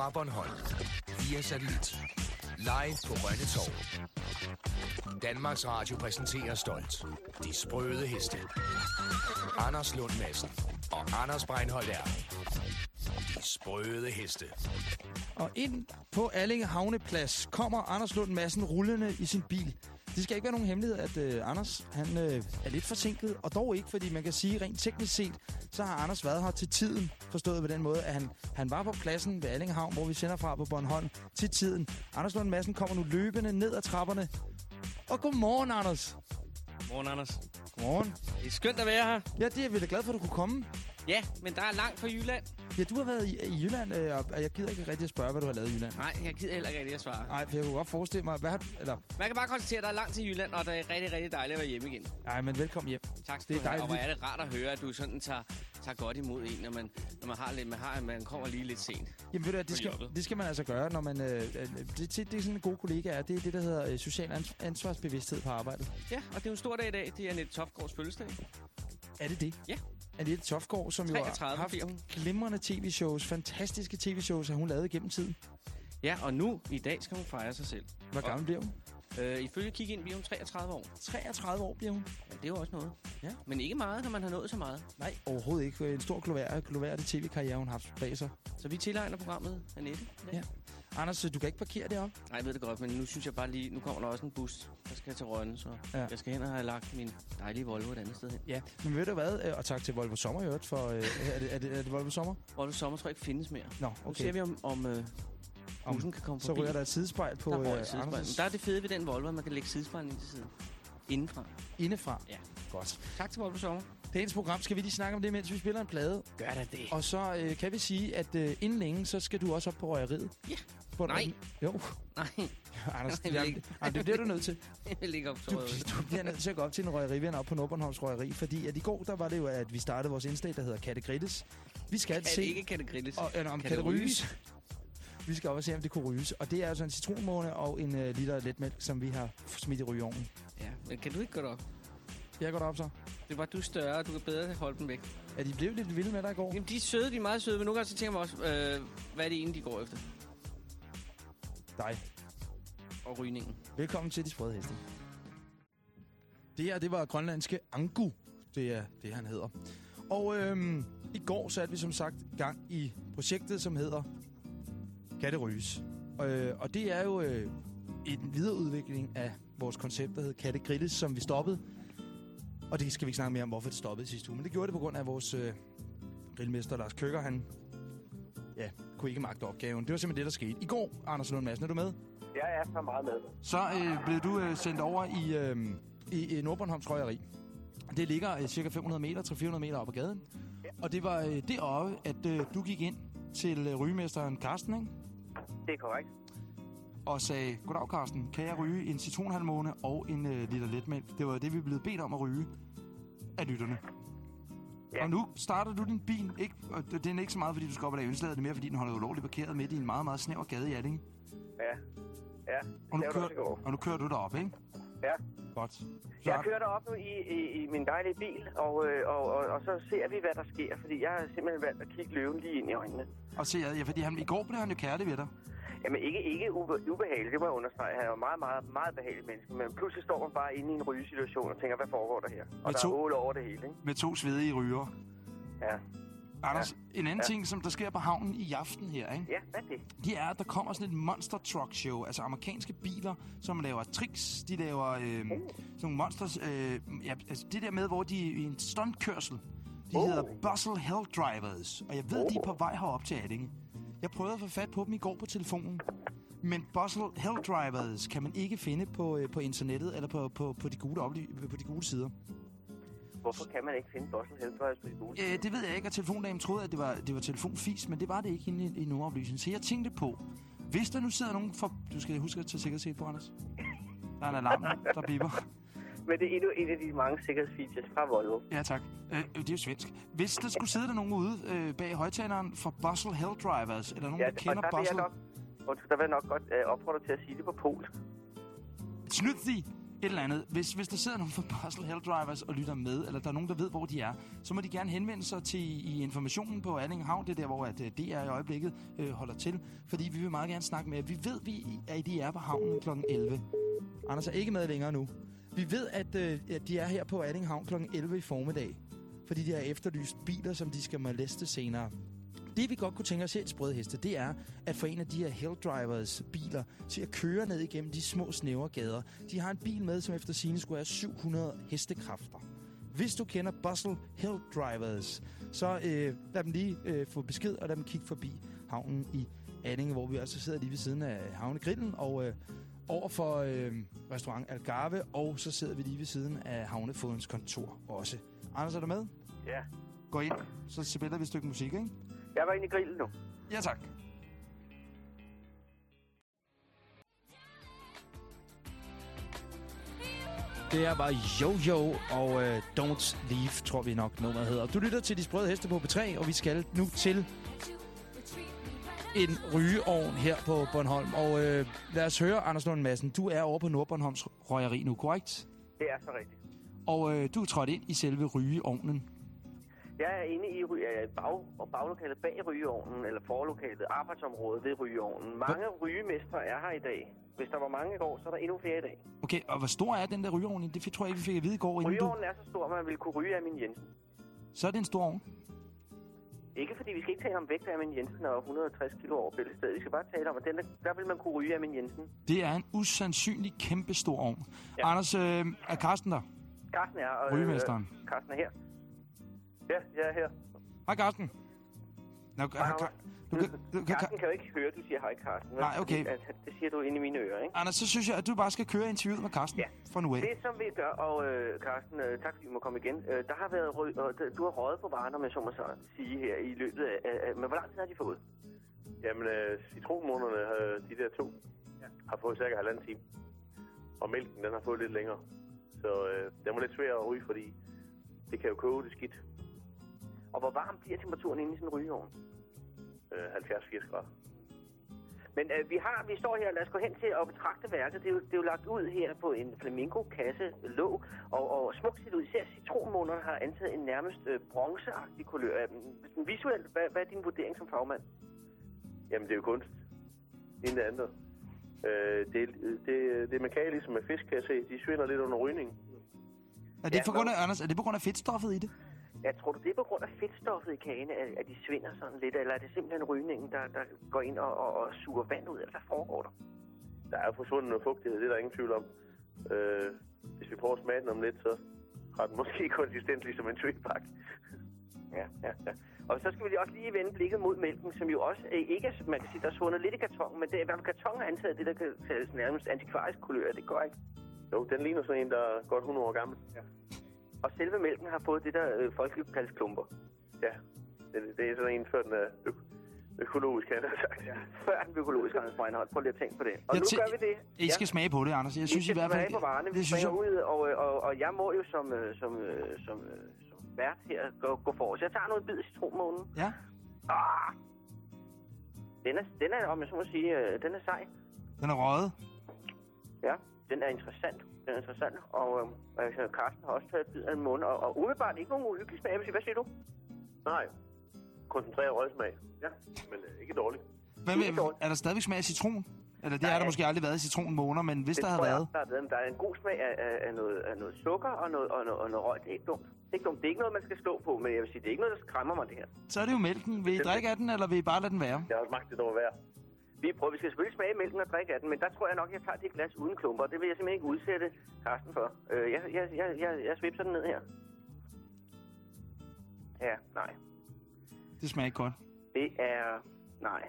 fra Bornholm. Via satellit. Live på Rønne Torv. Danmarks Radio præsenterer stolt. De sprøde heste. Anders Lund Madsen og Anders Breinholt er. De sprøde heste. Og ind på Allinge Havneplads kommer Anders Lund Madsen rullende i sin bil. Det skal ikke være nogen hemmelighed, at øh, Anders han, øh, er lidt forsinket, og dog ikke, fordi man kan sige rent teknisk set, så har Anders været her til tiden, forstået på den måde, at han, han var på pladsen ved Allinge Havn, hvor vi sender fra på Bornholm, til tiden. Anders Lund Madsen kommer nu løbende ned ad trapperne. Og godmorgen, Anders. Godmorgen, Anders. Godmorgen. Det er skønt at være her. Ja, det er vi da glad for, at du kunne komme. Ja, men der er langt fra Jylland. Ja, du har været i, i Jylland, øh, og jeg gider ikke rigtig at spørge, hvad du har lavet i Jylland. Nej, jeg gider heller ikke rigtig at svare. Nej, for jeg kunne godt forestille mig, hvad har du, eller, Man kan bare konstatere, at der er langt til Jylland, og det er rigtig, rigtig dejligt at være hjemme igen. nej, men velkommen hjem. Tak skal Det er dejligt. Og hvor er det rart at høre, at du sådan tager, tager godt imod en, når man, når man har lidt, man har, man kommer lige lidt sent. Jamen ved du, det skal, det skal man altså gøre, når man... Øh, øh, det, det, er sådan en god kollega er. Det er det, der hedder øh, social ans- ansvarsbevidsthed på arbejdet. Ja, og det er jo en stor dag i dag. Det er Annette Tofgaards fødselsdag. Er det det? Ja. Annette Tofgaard, som jo 33 har haft bliver hun. glimrende tv-shows, fantastiske tv-shows, har hun lavet gennem tiden. Ja, og nu i dag skal hun fejre sig selv. Hvor gammel bliver hun? Øh, ifølge Kig ind bliver hun 33 år. 33 år bliver hun. Ja, det er jo også noget. Ja. Men ikke meget, når man har nået så meget. Nej, overhovedet ikke. En stor glovær, gloværdig tv-karriere, hun har haft bag sig. Så vi tilegner programmet Annette. Ja. Anders, du kan ikke parkere deroppe. Nej, jeg ved det godt, men nu synes jeg bare lige, nu kommer der også en bus, der skal til Rønne, så Ja. jeg skal hen og have lagt min dejlige Volvo et andet sted hen. Ja, men ved du hvad? Øh, Og tak til Volvo Sommer i øvrigt for... Øh, er, det, er, det, er det Volvo Sommer? Volvo Sommer tror jeg ikke findes mere. Nå, Nu okay. ser vi, om, om øh, Om- bussen kan komme Så forbi. ryger der et sidespejl på der øh, sidespejl. Anders' Der er det fede ved den Volvo, at man kan lægge sidespejlen ind til siden. Indenfra. indefra. Ja. Godt. Tak til Volvo Sommer. Dagens program skal vi lige snakke om det, mens vi spiller en plade. Gør da det. Og så øh, kan vi sige, at øh, inden længe, så skal du også op på røgeriet. Ja. På Nej. Jo, Nej, Anders, Jeg vil jamen, ikke. jamen, det bliver du nødt til. jeg vil ikke op til Du, du bliver nødt til at gå op til en røgeriven op på Nordbornholms Røgeri, fordi at i går, der var det jo, at vi startede vores indslag, der hedder Katte Grilles. Vi skal Kan se... ikke kan det grilles? Og, eller om det ryges? Vi skal op og se, om det kunne ryges. Og det er altså en citronmåne og en øh, liter letmælk, som vi har smidt i rygeovnen. Ja, men kan du ikke gå derop? Jeg går derop så. Det var du er større, du kan bedre holde dem væk. Er de blevet lidt vilde med dig i går? Jamen, de er søde, de er meget søde, men nogle gange så tænker man også, øh, hvad er det ene, de går efter? Dig. Og rygningen. Velkommen til De Sprøde Heste. Det her, det var grønlandske Angu. Det er det, han hedder. Og øhm, i går satte vi som sagt gang i projektet, som hedder Kan det ryges? Øh, og det er jo øh, en videreudvikling af vores koncept, der hedder Katte Grilles, som vi stoppede. Og det skal vi ikke snakke mere om, hvorfor det stoppede sidste uge. Men det gjorde det på grund af vores øh, grillmester Lars Køkker. Han ja, kunne ikke magte opgaven. Det var simpelthen det, der skete. I går, Anders Lund Madsen, er du med? Jeg er så meget med. Så øh, blev du øh, sendt over i, øh, i, i Nordbornholms Røgeri. Det ligger øh, cirka 500 meter, 300-400 meter op ad gaden. Og det var øh, deroppe, at øh, du gik ind til øh, rygemesteren Karsten, ikke? Det er korrekt. Og sagde, goddag Karsten, kan jeg ryge en citronhalvmåne og en øh, liter letmælk? Det var det, vi blev bedt om at ryge af lytterne. Ja. Og nu starter du din bil, ikke? og det er ikke så meget, fordi du skal op og lave indslaget, det er mere, fordi den holder ulovligt parkeret midt i en meget, meget snæver gade i Allinge. Ja. Ja, Og nu, kører, og nu kører du derop, ikke? Ja. Godt. Så, Jeg kører derop nu i, i, i min dejlige bil, og, øh, og, og, og så ser vi, hvad der sker. Fordi jeg har simpelthen valgt at kigge løven lige ind i øjnene. og se, ja, fordi han, i går blev han jo kærlig ved dig. Jamen ikke, ikke ube, ubehageligt, det må jeg understrege. Han er jo meget, meget, meget behagelig menneske. Men pludselig står man bare inde i en rygesituation og tænker, hvad foregår der her? Og Med der to- er over det hele, ikke? Med to svedige ryger. Ja. Anders, en anden Ja. ting, som der sker på havnen i aften her, ikke? Ja, hvad er det? det er, at der kommer sådan et monster truck show. Altså amerikanske biler, som laver tricks. De laver øh, sådan nogle monsters... Øh, ja, altså det der med, hvor de er i en stuntkørsel. De Oh. hedder Bustle Hell Drivers. Og jeg ved, de er på vej herop til Allinge. Jeg prøvede at få fat på dem i går på telefonen. Men Bustle Hell Drivers kan man ikke finde på, øh, på internettet eller på, på, på, de gule oply- på de gule sider. Hvorfor kan man ikke finde Boston Heldrives på skole? Øh, det ved jeg ikke, og telefondamen troede, at det var, det var telefonfis, men det var det ikke inde i, i nummeroplysningen. Så jeg tænkte på, hvis der nu sidder nogen for... Du skal huske at tage sikkerhedssel på, Anders. Der er en alarm, der biber. Men det er endnu en af de mange sikkerhedsfeatures fra Volvo. Ja, tak. Øh, det er jo svensk. Hvis der skulle sidde der nogen ude øh, bag højtaleren for Bustle Hell Drivers, eller nogen, Ja, der kender der Bustle... nok, der vil jeg nok godt øh, opfordre til at sige det på polsk. Snydt et eller andet. Hvis, hvis der sidder nogen fra Bustle Hell Drivers og lytter med, eller der er nogen, der ved, hvor de er, så må de gerne henvende sig til i informationen på Havn. Det er der, hvor at, øh, DR i øjeblikket øh, holder til. Fordi vi vil meget gerne snakke med jer. Vi ved, vi, at de er på havnen kl. 11. Anders er ikke med længere nu. Vi ved, at, øh, at de er her på Alling Havn kl. 11 i formiddag. Fordi de har efterlyst biler, som de skal moleste senere. Det vi godt kunne tænke os her i Sprøde Heste, det er at få en af de her Hell Drivers biler til at køre ned igennem de små snævre gader. De har en bil med, som efter sine skulle have 700 hestekræfter. Hvis du kender Bustle Hell Drivers, så øh, lad dem lige øh, få besked, og lad dem kigge forbi havnen i Anning, hvor vi også sidder lige ved siden af havnegrillen, og øh, over for øh, restaurant Algarve, og så sidder vi lige ved siden af havnefodens kontor også. Anders, er du med? Ja. Gå ind, så spiller vi et stykke musik, ikke? Jeg var inde i grillen nu. Ja, tak. Det her var Jojo og uh, Don't Leave, tror vi nok nummeret hedder. Du lytter til De Sprøde Heste på B3, og vi skal nu til en rygeovn her på Bornholm. Og uh, lad os høre, Anders Lund Madsen, du er over på Nordbornholms Røgeri nu, korrekt? Det er så rigtigt. Og uh, du er trådt ind i selve rygeovnen. Jeg er inde i øh, bag, og baglokalet bag rygeovnen, eller forlokalet, arbejdsområdet ved rygeovnen. Mange rygemestre er her i dag. Hvis der var mange i går, så er der endnu flere i dag. Okay, og hvor stor er den der rygeovn? Det tror jeg ikke, vi fik at vide i går. Inden du... Rygeovnen er så stor, at man vil kunne ryge af min Jensen. Så er det en stor ovn. Ikke fordi vi skal ikke tale om vægt af min Jensen og 160 kilo over bæltestedet. Vi skal bare tale om, at den, der, der vil man kunne ryge af min Jensen. Det er en usandsynlig kæmpe stor ovn. Ja. Anders, øh, er Karsten der? Carsten er... Og, Rygemesteren. Øh, Carsten er her. Ja, jeg er her. Hej, Karsten. Nå, Hej, hej, du, kan, du, kan, Carsten kan jo ikke høre, du siger hej, Carsten. vel? Nej, okay. At, det siger du inde i mine ører, ikke? Anders, så synes jeg, at du bare skal køre interviewet med Karsten Ja. fra nu af. Det, som vi gør, og øh, Carsten, øh, tak fordi du må komme igen. Øh, der har været røg, og d- du har røget på varen, om jeg så må så sige her i løbet af... af men hvor lang tid har de fået? Jamen, øh, citronmånederne, øh, de der to, ja. har fået cirka halvanden time. Og mælken, den har fået lidt længere. Så øh, den var lidt svær at ryge, fordi det kan jo koge det skidt. Og hvor varm bliver temperaturen inde i sådan en rygeovn? Øh, 70-80 grader. Men øh, vi har, vi står her, lad os gå hen til at betragte værket. Det er jo, det er jo lagt ud her på en flamingo-kasse låg, og, og smukt set ud. Især citronmånerne har antaget en nærmest øh, bronzeagtig kulør. Øh, Visuelt, hvad, hvad er din vurdering som fagmand? Jamen, det er jo kunst. Inden det andet. Øh, det, det, det er mekanisk ligesom med fisk, kan jeg se. De svinder lidt under rygning. Er det, Ja, på grund af, Anders, er det på grund af fedtstoffet i det? Jeg tror du, det er på grund af fedtstoffet i kagene, at, at de svinder sådan lidt, eller er det simpelthen rygningen, der, der går ind og, og, og suger vand ud, eller hvad foregår der? Der er forsvundet noget fugtighed, det er der ingen tvivl om. Øh, hvis vi prøver at smage den om lidt, så har den måske konsistens ligesom en tøjpakke. Ja, ja, ja. Og så skal vi også lige vende blikket mod mælken, som jo også øh, ikke er, man kan sige, der er svundet lidt i kartongen, men det er i hvert fald kartongen er antaget det, der kan kaldes nærmest antikvarisk kulør. Det går ikke. Jo, den ligner sådan en, der er godt 100 år gammel. Ja. Og selve mælken har fået det, der øh, folkeligt kaldes klumper. Ja, det, det er sådan en, før den er ø- økologisk, jeg have sagt. Ja. Før den økologiske Anders Breinholt. Prøv lige at tænke på det. Og Jeg nu gør vi det. I skal smage på det, Anders. Jeg synes vi i hvert fald... på varerne. Vi jeg, ud, og, og, og jeg må jo som, øh, som, øh, som, øh, som vært her gå, gå for Så jeg tager noget bid af citronmånen. Ja. Ah! Den er, den er, om jeg så må sige, øh, den er sej. Den er røget. Ja, den er interessant. Den er interessant. Og øh, altså, Carsten har også taget et bid af en mund, og, og umiddelbart ikke nogen uhyggelig smag. Hvad siger du? Nej, koncentreret røgsmag. Ja. Men øh, ikke dårligt. Hvad Det er med, er der stadigvæk smag af citron? Eller det har der måske aldrig været i citronmåner, men hvis Det der havde jeg været... også, Der, er, der er en god smag af, af, af, noget, af noget sukker og noget, og, noget, og noget røg. Det er ikke dumt. Det er ikke dumt. Det er ikke noget, man skal stå på, men jeg vil sige, det er ikke noget, der skræmmer mig, det her. Så er det jo mælken. Vil I drikke af den, eller vil I bare lade den være? Jeg har smagt det over værd. Vi, prøver, vi skal selvfølgelig smage mælken og drikke af den, men der tror jeg nok, jeg tager det glas uden klumper. Det vil jeg simpelthen ikke udsætte Carsten for. Øh, jeg, jeg, jeg, jeg, jeg svipser den ned her. Ja, nej. Det smager ikke godt. Det er... Nej.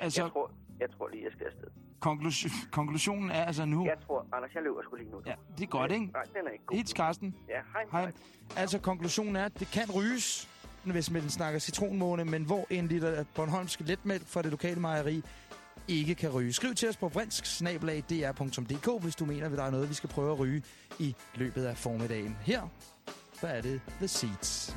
Altså, Jeg tror, jeg tror lige, jeg skal afsted. konklusion, konklusionen er altså nu... Jeg tror, Anders, jeg løber sgu lige nu. Ja, det er godt, ikke? Nej, den er ikke god. Hils, Karsten. Ja, hej. Hej. Altså, konklusionen er, at det kan ryges, hvis man snakker citronmåne, men hvor en liter Bornholmsk letmælk fra det lokale mejeri ikke kan ryge. Skriv til os på vrinsk hvis du mener, at der er noget, vi skal prøve at ryge i løbet af formiddagen. Her, der er det The Seeds.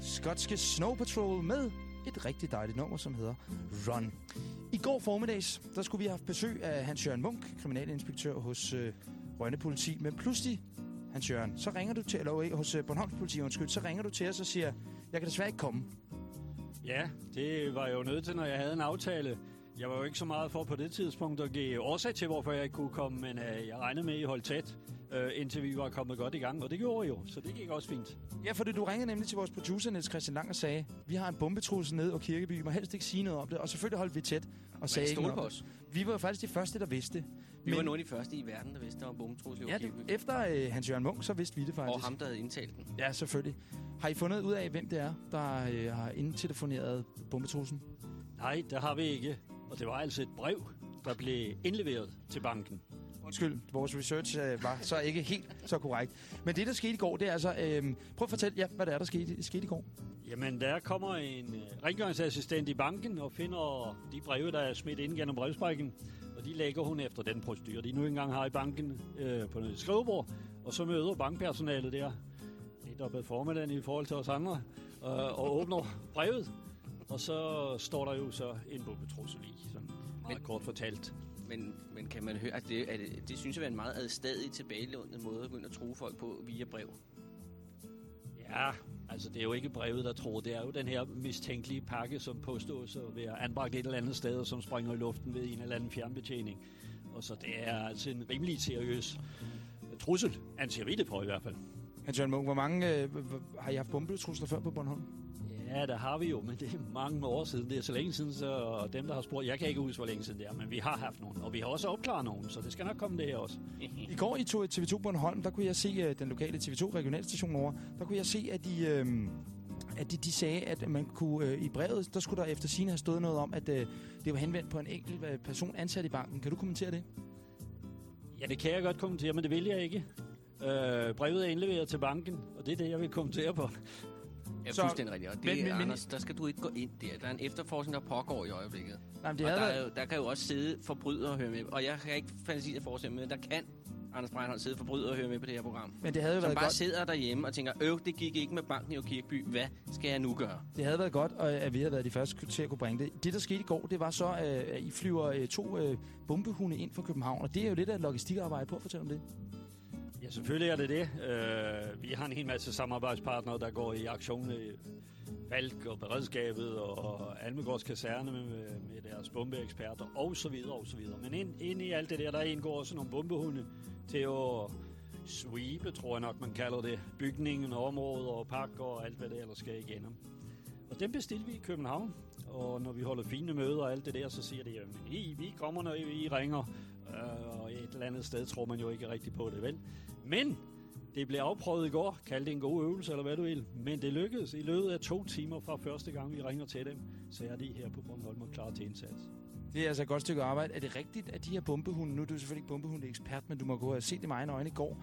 Skotske Snow Patrol med et rigtig dejligt nummer, som hedder Run. I går formiddags, der skulle vi have haft besøg af Hans Jørgen Munk, kriminalinspektør hos øh, Rønne Politi, men pludselig, Hans Jørgen, så ringer du til, eller hos øh, Bornholms Politi, undskyld, så ringer du til os og siger, jeg kan desværre ikke komme. Ja, det var jeg jo nødt til, når jeg havde en aftale. Jeg var jo ikke så meget for på det tidspunkt at give årsag til, hvorfor jeg ikke kunne komme, men øh, jeg regnede med, at I holdt tæt, øh, indtil vi var kommet godt i gang, og det gjorde I jo, så det gik også fint. Ja, fordi du ringede nemlig til vores producer, Niels Christian Lang, og sagde, vi har en bombetrussel nede og Kirkeby, vi må helst ikke sige noget om det, og selvfølgelig holdt vi tæt og sagde Men ikke noget. Vi var jo faktisk de første, der vidste det. Vi var nogle af de første i verden, der vidste, der var bombetrussel i Ja, det, efter øh, Hans Jørgen Munk, så vidste vi det faktisk. Og ham, der havde indtalt den. Ja, selvfølgelig. Har I fundet ud af, hvem det er, der øh, har indtelefoneret bombetrussen? Nej, det har vi ikke. Og det var altså et brev, der blev indleveret til banken. Undskyld, vores research øh, var så ikke helt så korrekt. Men det, der skete i går, det er altså... Øh, prøv at fortælle, ja, hvad det er, der skete, skete i går. Jamen, der kommer en øh, rengøringsassistent i banken og finder de breve, der er smidt ind gennem brevsprækken. De lægger hun efter den procedure, de nu engang har i banken øh, på et skrivebord. Og så møder bankpersonalet der, lidt op ad formiddagen i forhold til os andre, øh, og åbner brevet. Og så står der jo så en bombetrussel i, sådan meget Men- kort fortalt. Men, men kan man høre, at det, at det, det synes jeg er en meget adstadig tilbagelånet måde at ind og true folk på via brev. Ja, altså det er jo ikke brevet, der tror. Det er jo den her mistænkelige pakke, som påstås at være anbragt et eller andet sted, og som springer i luften ved en eller anden fjernbetjening. Og så det er altså en rimelig seriøs trussel, anser vi det for i hvert fald. Hans Jørgen Munk, hvor mange øh, har I haft bombetrusler før på Bornholm? Ja, der har vi jo, men det er mange år siden. Det er så længe siden, så dem, der har spurgt, jeg kan ikke huske, hvor længe siden det er, men vi har haft nogen, og vi har også opklaret nogen, så det skal nok komme det her også. I går i to- TV2 Bornholm, der kunne jeg se øh, den lokale TV2 regionalstation over, der kunne jeg se, at de, øh, at de, de sagde, at man kunne øh, i brevet, der skulle der efter sine have stået noget om, at øh, det var henvendt på en enkelt øh, person ansat i banken. Kan du kommentere det? Ja, det kan jeg godt kommentere, men det vil jeg ikke. Øh, brevet er indleveret til banken, og det er det, jeg vil kommentere på. Ja, Så- fuldstændig rigtigt. Og det, men- men, Anders, der skal du ikke gå ind der. Der er en efterforskning, der pågår i øjeblikket. Nej, det og der, været... er jo, der kan jo også sidde forbrydere og høre med. Og jeg kan ikke fantasi at forestille mig, men der kan Anders Breinholt sidde forbrydere og høre med på det her program. Men det havde jo Som været bare godt. sidder derhjemme og tænker, øv, det gik ikke med banken i Kirkeby. Hvad skal jeg nu gøre? Det havde været godt, og, at vi havde været de første til at kunne bringe det. Det, der skete i går, det var så, øh, at I flyver øh, to øh, bombehunde ind fra København, og det er jo lidt af logistikarbejde på at fortælle om det. Ja, selvfølgelig er det det. Øh, vi har en hel masse samarbejdspartnere, der går i aktion i Falk og Beredskabet og Almegårds Kaserne med, med deres bombeeksperter og så videre og så videre. Men ind, ind i alt det der, der indgår også nogle bombehunde til at sweepe, tror jeg nok, man kalder det, bygningen, områder og pakker og alt, hvad det ellers skal igennem. Og den bestilte vi i København, og når vi holder fine møder og alt det der, så siger de, at I, vi kommer, når I ringer. Øh, og et eller andet sted tror man jo ikke rigtigt på det, vel? Men det blev afprøvet i går, kald det en god øvelse, eller hvad du vil. Men det lykkedes i løbet af to timer fra første gang, vi ringer til dem, så er de her på Bornholm og klar til indsats. Det er altså et godt stykke arbejde. Er det rigtigt, at de her bombehunde, nu er du selvfølgelig ikke bombehunde-ekspert, men du må gå og se det med egne øjne i går,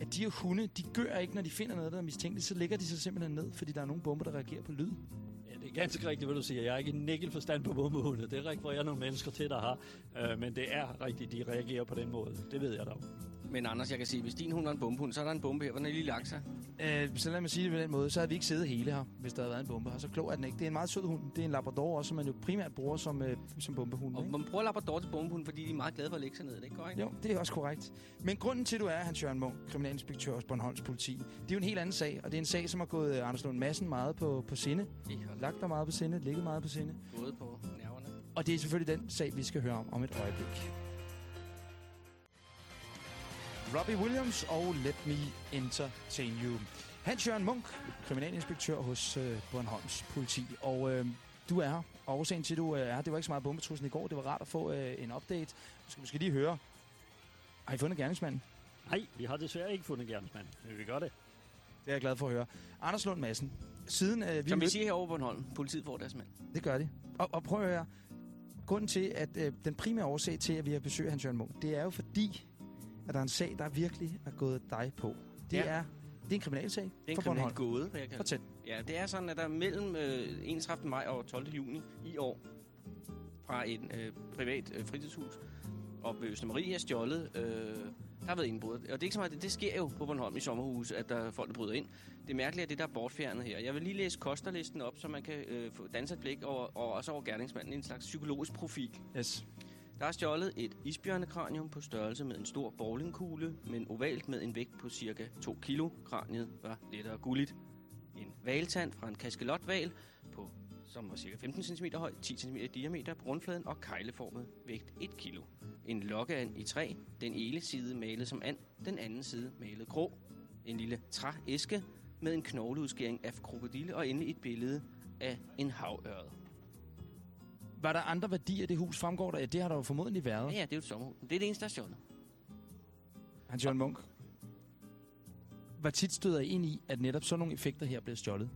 at de her hunde, de gør ikke, når de finder noget, der er mistænkeligt, så lægger de sig simpelthen ned, fordi der er nogle bomber, der reagerer på lyd. Det er ganske rigtigt, hvad du siger. Jeg har ikke en nikkelforstand på bombehunde. Det rekvirerer nogle mennesker til, der har. Øh, men det er rigtigt, de reagerer på den måde. Det ved jeg dog. Men Anders, jeg kan sige, hvis din hund er en bombehund, så er der en bombe her. Hvordan er lige lagt sig? Øh, så lad mig sige det på den måde, så havde vi ikke siddet hele her, hvis der havde været en bombe her. Så klog er den ikke. Det er en meget sød hund. Det er en Labrador også, som man jo primært bruger som, øh, som bombehund. Og Ikke? man bruger Labrador til bombehund, fordi de er meget glade for at lægge sig ned. Er det ikke korrekt? Jo, det er også korrekt. Men grunden til, at du er Hans Jørgen Munk, kriminalinspektør hos Bornholms politi, det er jo en helt anden sag, og det er en sag, som har gået øh, Anders Lund Madsen meget på, på sinde. Lagt dig meget på sinde, ligget meget på sinde. gået på nerverne. Og det er selvfølgelig den sag, vi skal høre om om et øjeblik. Robbie Williams og Let Me Entertain You. Hans Jørgen Munk, kriminalinspektør hos øh, Bornholms politi. Og øh, du er her. Og årsagen til, at du øh, er her, det var ikke så meget bombetrussen i går. Det var rart at få øh, en update. Du skal måske lige høre. Har I fundet gerningsmanden? Nej, vi har desværre ikke fundet gerningsmand. Men vi gør det. Det er jeg glad for at høre. Anders Lund Madsen. Siden øh, vi Som vi siger herovre på Bornholm, politiet får deres mand. Det gør de. Og, og prøv at høre. Grunden til, at øh, den primære årsag til, at vi har besøgt Hans Jørgen Munk, det er jo fordi, at der er en sag, der virkelig er gået dig på. Det, Ja. er, det er en kriminalsag Det er en for Bornholm. gåde, jeg. Fortæl. Ja, det er sådan, at der mellem øh, 31. maj og 12. juni i år fra en øh, privat øh, fritidshus op ved Østermarie er stjålet øh, Der har været indbrud. Og det er ikke så meget, det, det sker jo på Bornholm i sommerhuse, at der er folk, der bryder ind. Det mærkelige er det, der er bortfjernet her. Jeg vil lige læse kosterlisten op, så man kan øh, få danset et blik over, og også over gerningsmanden. En slags psykologisk profil. Yes. Der er stjålet et isbjørnekranium på størrelse med en stor bowlingkugle, men ovalt med en vægt på cirka 2 kilo. Kraniet var lettere gulligt. En valtand fra en kaskelotval på som var cirka 15 cm høj, 10 cm i diameter på rundfladen og kejleformet, vægt 1 kilo. En lokkeand i træ, den ene side malet som and, den anden side malet grå. En lille trææske med en knogleudskæring af krokodille og endelig et billede af en havørred. Var der andre værdier i det hus, fremgår der? Ja, det har der jo formodentlig været. Ja, ja, det er jo et sommerhus. Det er det eneste, der er stjålet. Hans Jørgen Munk. Hvor tit støder I ind i, at netop sådan nogle effekter her bliver stjålet?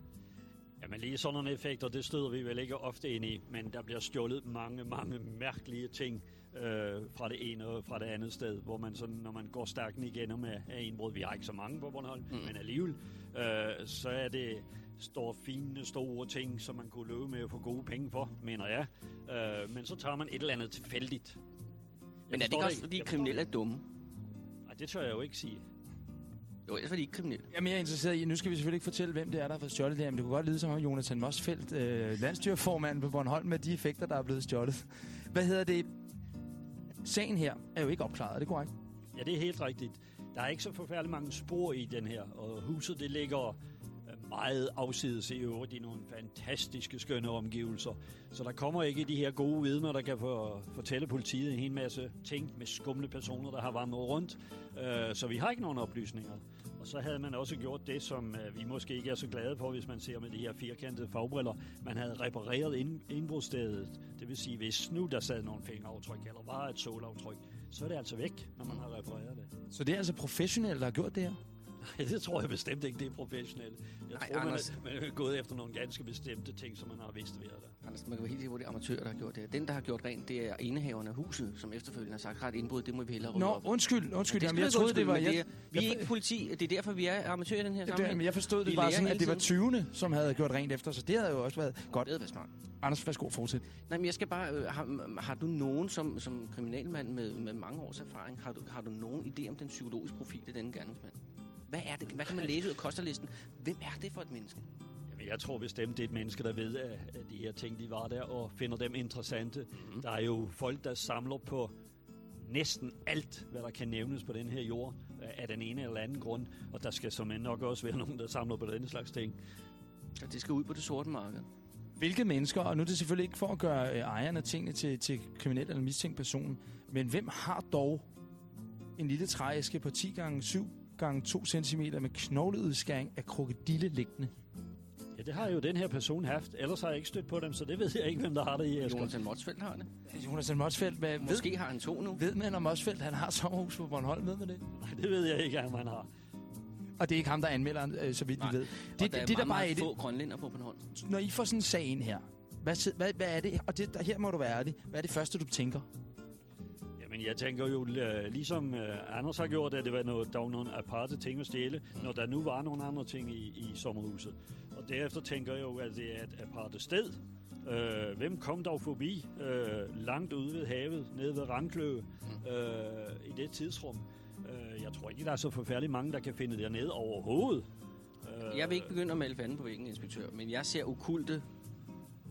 Jamen lige sådan nogle effekter, det støder vi vel ikke ofte ind i, men der bliver stjålet mange, mange mærkelige ting øh, fra det ene og fra det andet sted, hvor man sådan, når man går stærkt igennem af, af indbrud, vi har ikke så mange på Bornholm, mm. men alligevel, øh, så er det store, fine, store ting, som man kunne løbe med at få gode penge for, mener jeg. Øh, men så tager man et eller andet tilfældigt. Jeg Men er det ikke også, fordi kriminelle er dumme? det. Nej, det tør jeg jo ikke sige. Jo, ellers er de ikke kriminelle. Jamen, jeg er interesseret i, nu skal vi selvfølgelig ikke fortælle, hvem det er, der har fået stjålet det her, men det kunne godt lyde som om Jonathan Mosfeldt, øh, landstyrformanden på Bornholm, med de effekter, der er blevet stjålet. Hvad hedder det? Sagen her er jo ikke opklaret, er det korrekt? Ja, det er helt rigtigt. Der er ikke så forfærdeligt mange spor i den her, og huset det ligger øh, meget afsides i øvrigt i nogle fantastiske, skønne omgivelser. Så der kommer ikke de her gode vidner, der kan få, fortælle politiet en hel masse ting med skumle personer, der har vandret rundt. Øh, så vi har ikke nogen oplysninger. Og så havde man også gjort det, som øh, vi måske ikke er så glade for, hvis man ser med de her firkantede fagbriller. Man havde repareret ind. Det vil sige, hvis nu der sad nogle fingeraftryk, eller var et solaftryk, så er det altså væk, når man har repareret det. Så det er altså professionelle, der har gjort det her? Nej, det tror jeg bestemt ikke, det er professionelt. Jeg Nej, tror, man Anders. er, man er gået efter nogle ganske bestemte ting, som man har vidst ved der. Anders, man kan helt på, at det er amatører, der har gjort det. Den, der har gjort rent, det er indehaveren af huset, som efterfølgende har sagt, har et indbrud, det må vi hellere rydde Nå, op. undskyld, undskyld. det Jamen, jeg troede, ikke det var... Jeg, det er, vi er ikke politi. Det er derfor, vi er amatører i den her det, sammenhæng. men jeg forstod Vi det bare sådan, at det var tiden. 20. som havde gjort rent efter, så det havde jo også været godt. Det havde været smart. Anders, værsgo, fortsæt. Nej, men jeg skal bare... Øh, har, har du nogen som, som kriminalmand med, med mange års erfaring, har du, har du nogen idé om den psykologiske profil af denne gerningsmand? Hvad er det? Hvad kan man læse ud af kosterlisten? Hvem er det for et menneske? Jamen, jeg tror bestemt, det er et menneske, der ved, at de her ting, de var der, og finder dem interessante. Mm. Der er jo folk, der samler på næsten alt, hvad der kan nævnes på den her jord, af den ene eller anden grund. Og der skal som nok også være nogen, der samler på denne slags ting. Og det skal ud på det sorte marked. Hvilke mennesker, og nu er det selvfølgelig ikke for at gøre øh, ejerne af tingene til, til kriminel eller mistænkt person, men hvem har dog en lille trææske på 10 gange 7 gange 2 cm med knogleudskæring af krokodille liggende? Ja, det har jo den her person haft. Ellers har jeg ikke stødt på dem, så det ved jeg ikke, hvem der har det i æsker. Jonathan Motsfeldt har det. Jonathan Mosfeldt, hvad, ved, Måske har han to nu. ved man om Mosfeldt, han har sommerhus på Bornholm, ved man det? Nej, det ved jeg ikke, om han har. Og det er ikke ham, der anmelder, øh, så vidt Nej. vi ved. Det, og der det, det er der meget, bare er i meget det, få grønlænder på Bornholm. når I får sådan en sag ind her, hvad, hvad, hvad er det, og det, der, her må du være ærlig, hvad er det første, du tænker? Men jeg tænker jo, øh, ligesom øh, Anders har gjort, at det var noget, der var nogle aparte ting at stjæle, når der nu var nogle andre ting i, i sommerhuset. Og derefter tænker jeg jo, at det er et aparte sted. Øh, hvem kom dog forbi øh, langt ude ved havet, nede ved Randkløve, øh, i det tidsrum? Øh, jeg tror ikke, der er så forfærdeligt mange, der kan finde dernede overhovedet. Øh, Jeg vil ikke begynde at male fanden på væggen, inspektør, men jeg ser okulte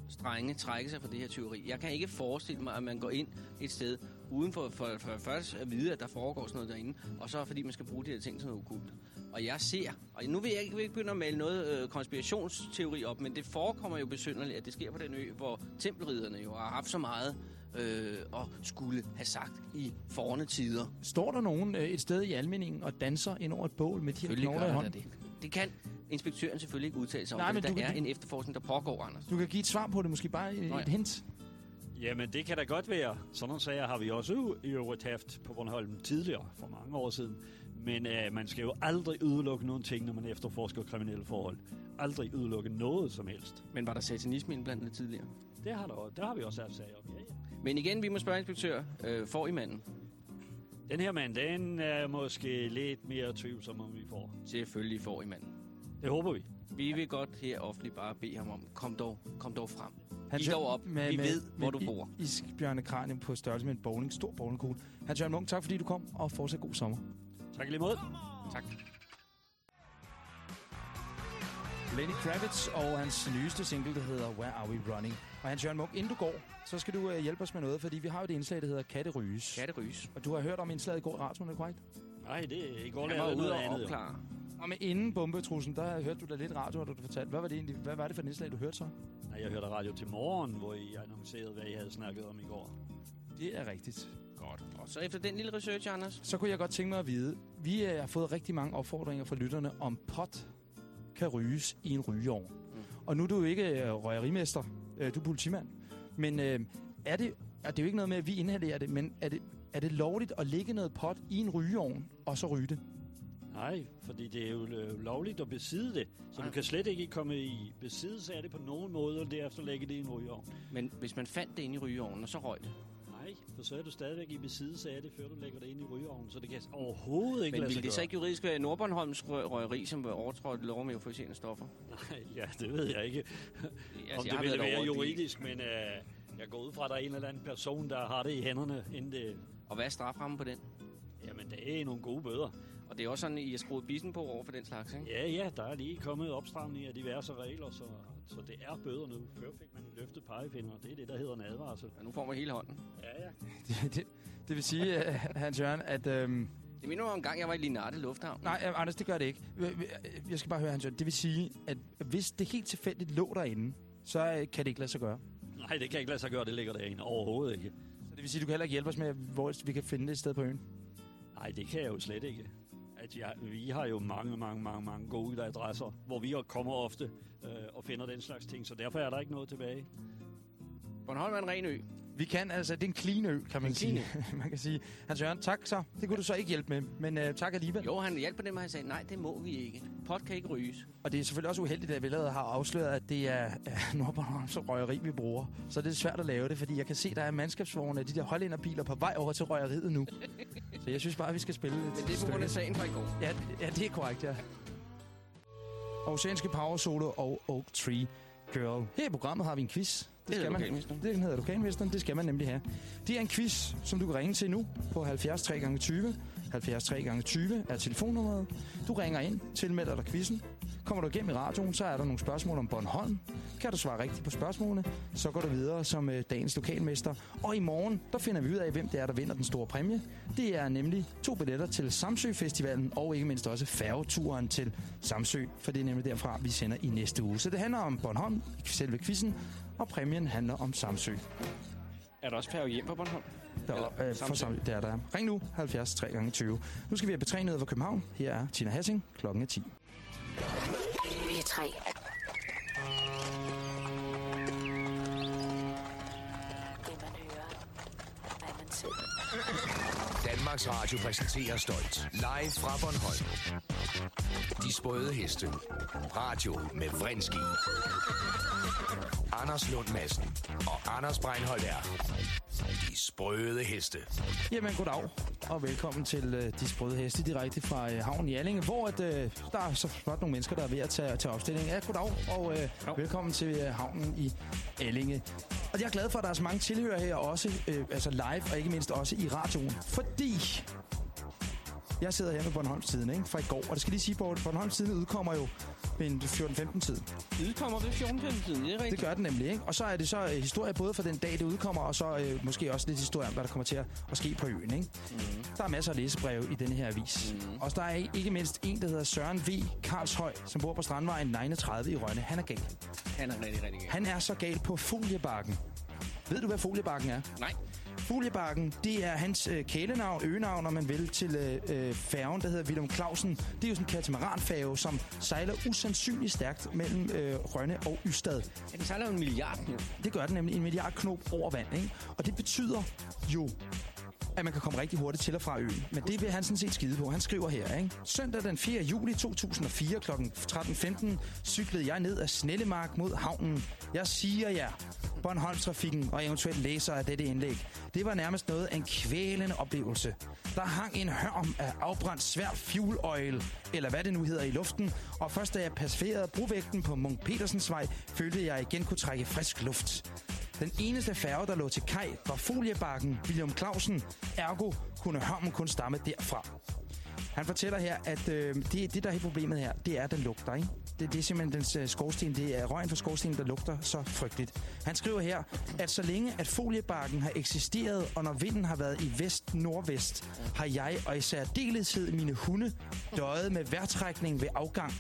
strenge trække sig fra det her tyveri. Jeg kan ikke forestille mig, at man går ind et sted, uden for, for, for først at vide, at der foregår sådan noget derinde, og så fordi man skal bruge de her ting til noget okult. Og jeg ser, og nu vil jeg ikke, vil ikke begynde at male noget øh, konspirationsteori op, men det forekommer jo besynderligt, at det sker på den ø, hvor tempelridderne jo har haft så meget øh, og skulle have sagt i forne tider. Står der nogen øh, et sted i almeningen og danser ind over et bål med de her knogler i hånden? det. Det kan inspektøren selvfølgelig ikke udtale sig om, Nej, men der du- er en efterforskning, der pågår, Anders. Du kan give et svar på det, måske bare et, Nå ja. et hint. Jamen, det kan da godt være. Sådan nogle sager har vi også i øvrigt haft på Bornholm tidligere, for mange år siden. Men øh, man skal jo aldrig udelukke nogen ting, når man efterforsker kriminelle forhold. Aldrig udelukke noget som helst. Men var der satanisme indblandet tidligere? Det har, der, det har vi også haft sager om. Ja, ja. Men igen, vi må spørge inspektør, øh, får I manden? Den her mand, den er måske lidt mere tvivlsom, om vi får. Selvfølgelig får I manden. Det håber vi. Vi vil godt her offentligt bare bede ham om, kom dog, kom dog frem. Han Giv dog op. Vi ved, hvor du bor. Isbjørnekranium på størrelse med en bowling, stor bowlingkugle. Hans Jørgen Munk, tak fordi du kom, og fortsat god sommer. Tak i lige måde. Tak. Lenny Kravitz og hans nyeste single, der hedder Where Are We Running? Og Hans Jørgen Munk, inden du går, så skal du uh, hjælpe os med noget, fordi vi har jo et indslag, der hedder Katte Ryges. Katte rys. Og du har hørt om indslaget i går i radioen, er det korrekt? Nej, det er i går Jeg var ude noget og andet. jo. Og med inden bombetrussen, der hørte du da lidt radio, og du fortalte, hvad var det egentlig, hvad var det for et indslag, du hørte så? Nej, jeg hørte radio til morgen, hvor I annoncerede, hvad I havde snakket om i går. Det er rigtigt. Godt. Og så efter den lille research, Anders. Så kunne jeg godt tænke mig at vide, vi uh, har fået rigtig mange opfordringer fra lytterne om pot kan ryges i en rygeovn. Mm. Og nu er du jo ikke uh, røgerimester, uh, du er politimand. Men uh, er det, og det er jo ikke noget med, at vi inhalerer det, men er det, er det lovligt at lægge noget pot i en rygeovn, og så ryge det? Nej, fordi det er jo øh, lovligt at besidde det, så Nej. du kan slet ikke komme i besiddelse af det på nogen måde, og derefter lægge det i en rygeovn. Men hvis man fandt det inde i rygeovnen, og så røg det. Nej, for så er du stadigvæk i besiddelse af det, før du lægger det ind i rygeovnen, så det kan overhovedet ikke Men lade sig ville det så ikke juridisk være Nordbornholms rø- røgeri, som var overtrådt lov om euforiserende stoffer? Nej, ja, det ved jeg ikke, Altså, om det ville være juridisk, men øh, jeg går ud fra, at der er en eller anden person, der har det i hænderne, inden det... Og hvad er straframmen på den? Jamen, det er nogle gode bøder. Og det er også sådan, I har skruet bissen på over for den slags, ikke? Ja, ja, der er lige kommet opstramning af diverse regler, så, så det er bøder nu. Før fik man en løftet pegefinger, og det er det, der hedder en advarsel. Og nu får man hele hånden. Ja, ja. Det, det, det vil sige, uh, Hans Jørgen, at... Øhm, Det minder om en gang, jeg var i Linarte Lufthavn. nej, øh, Anders, det gør det ikke. Øh, øh, Jeg skal bare høre, Hans Jørgen. Det vil sige, at hvis det helt tilfældigt lå derinde, så øh, kan det ikke lade sig gøre. Nej, det kan ikke lade sig gøre, det ligger derinde. Overhovedet ikke. Så det vil sige, at du kan heller ikke hjælpe os med, hvor vi kan finde det et sted på øen. Nej, det kan jeg jo slet ikke. At jeg, vi har jo mange, mange, mange, mange gode adresser, hvor vi kommer ofte øh, og finder den slags ting, så derfor er der ikke noget tilbage. Bornholm er en ren ø. Vi kan altså, det er en clean ø, kan man sige. man kan sige. Hans Jørgen, tak så. Det kunne du så ikke hjælpe med, men uh, tak alligevel. Jo, han hjalp på dem, og han sagde, nej, det må vi ikke. Pot kan ikke ryges. Og det er selvfølgelig også uheldigt, at vi allerede har afsløret, at det er uh, Nordbornholms røgeri, vi bruger. Så det er svært at lave det, fordi jeg kan se, der er mandskabsvogne af de der hollænderbiler på vej over til røgeriet nu. så jeg synes bare, vi skal spille lidt. Men det er på grund af sagen fra i går. Ja, ja, det er korrekt, ja. Oceanske Power Solo og Oak Tree Girl. Her i programmet har vi en quiz. Det, skal man. Det hedder lokalmesteren. Det skal man nemlig have. Det er en quiz, som du kan ringe til nu på 70 3 gange 20 70 3 gange 20 er telefonnummeret. Du ringer ind, tilmelder dig quizzen. Kommer du igennem i radioen, så er der nogle spørgsmål om Bornholm. Kan du svare rigtigt på spørgsmålene, så går du videre som øh, dagens lokalmester. Og i morgen, der finder vi ud af, hvem det er, der vinder den store præmie. Det er nemlig to billetter til Samsø Festivalen, og ikke mindst også færgeturen til Samsø, for det er nemlig derfra, vi sender i næste uge. Så det handler om Bornholm, selve quizzen, og præmien handler om Samsø. Er der også færge hjem på Bornholm? Der, Eller øh, for Samsø. Der er der. Ring nu, 70 3 gange 20. Nu skal vi have betrænet for København. Her er Tina Hassing, klokken er 10. P3. Det man hører, er man selv. Danmarks Radio præsenterer stolt. Live fra Bornholm. De sprøde heste. Radio med Vrindski. Anders Lund Madsen og Anders Breinholt er de sprøde heste. Jamen, goddag, og velkommen til øh, De Sprøde Heste direkte fra øh, havnen i Allinge, hvor at, øh, der er så flot nogle mennesker, der er ved at tage, tage opstilling. Ja, goddag, og øh, velkommen til øh, havnen i Allinge. Og jeg er glad for, at der er så mange tilhører her også, øh, altså live, og ikke mindst også i radioen, fordi jeg sidder her med Bornholms Tiden, ikke, fra i går, og det skal lige sige, at Bornholms Tiden udkommer jo ved en 14-15 tid. Det kommer ved 14 tiden, det er Det rigtigt. gør den nemlig, ikke? Og så er det så øh, historie både for den dag, det udkommer, og så øh, måske også lidt historie om, hvad der kommer til at, at ske på øen, ikke? Mm. Der er masser af læsebreve i denne her avis. Mm. Og der er ikke mindst en, der hedder Søren V. Karlshøj, som bor på Strandvejen 39 i Rønne. Han er gal. Han er rigtig, rigtig gal. Han er så gal på Foliebakken. Ved du, hvad Foliebakken er? Nej, Foliebakken, det er hans øh, kælenavn, øgenavn, om man vil, til øh, øh, færgen, der hedder Willem Clausen. Det er jo sådan en katamaranfærge, som sejler usandsynligt stærkt mellem øh, Rønne og Ystad. ja, den sejler jo en milliard nu. Det gør den nemlig en milliard knop over vand, ikke? Og det betyder jo, at man kan komme rigtig hurtigt til og fra øen. Men det vil han sådan set skide på. Han skriver her, ikke? Søndag den 4. juli 2004 kl. 13.15 cyklede jeg ned ad Snellemark mod havnen. Jeg siger jer, Bornholmstrafikken og eventuelt læser af dette indlæg. Det var nærmest noget af en kvælende oplevelse. Der hang en hørm af afbrændt svær fuel oil, eller hvad det nu hedder i luften, og først da jeg passerede brovægten på Munk Petersens vej, følte jeg, jeg igen kunne trække frisk luft. Den eneste færge, der lå til kaj, var foliebakken William Clausen. Ergo kunne hørmen kun stamme derfra. Han fortæller her, at øh, det, det, der er problemet her, det er, at den lugter, ikke? Det, det er simpelthen dens øh, skorsten, det er røgen fra skorstenen, der lugter så frygteligt. Han skriver her, at så længe at foliebakken har eksisteret, og når vinden har været i vest-nordvest, har jeg og i særdeleshed mine hunde døjet med vejrtrækning ved afgang.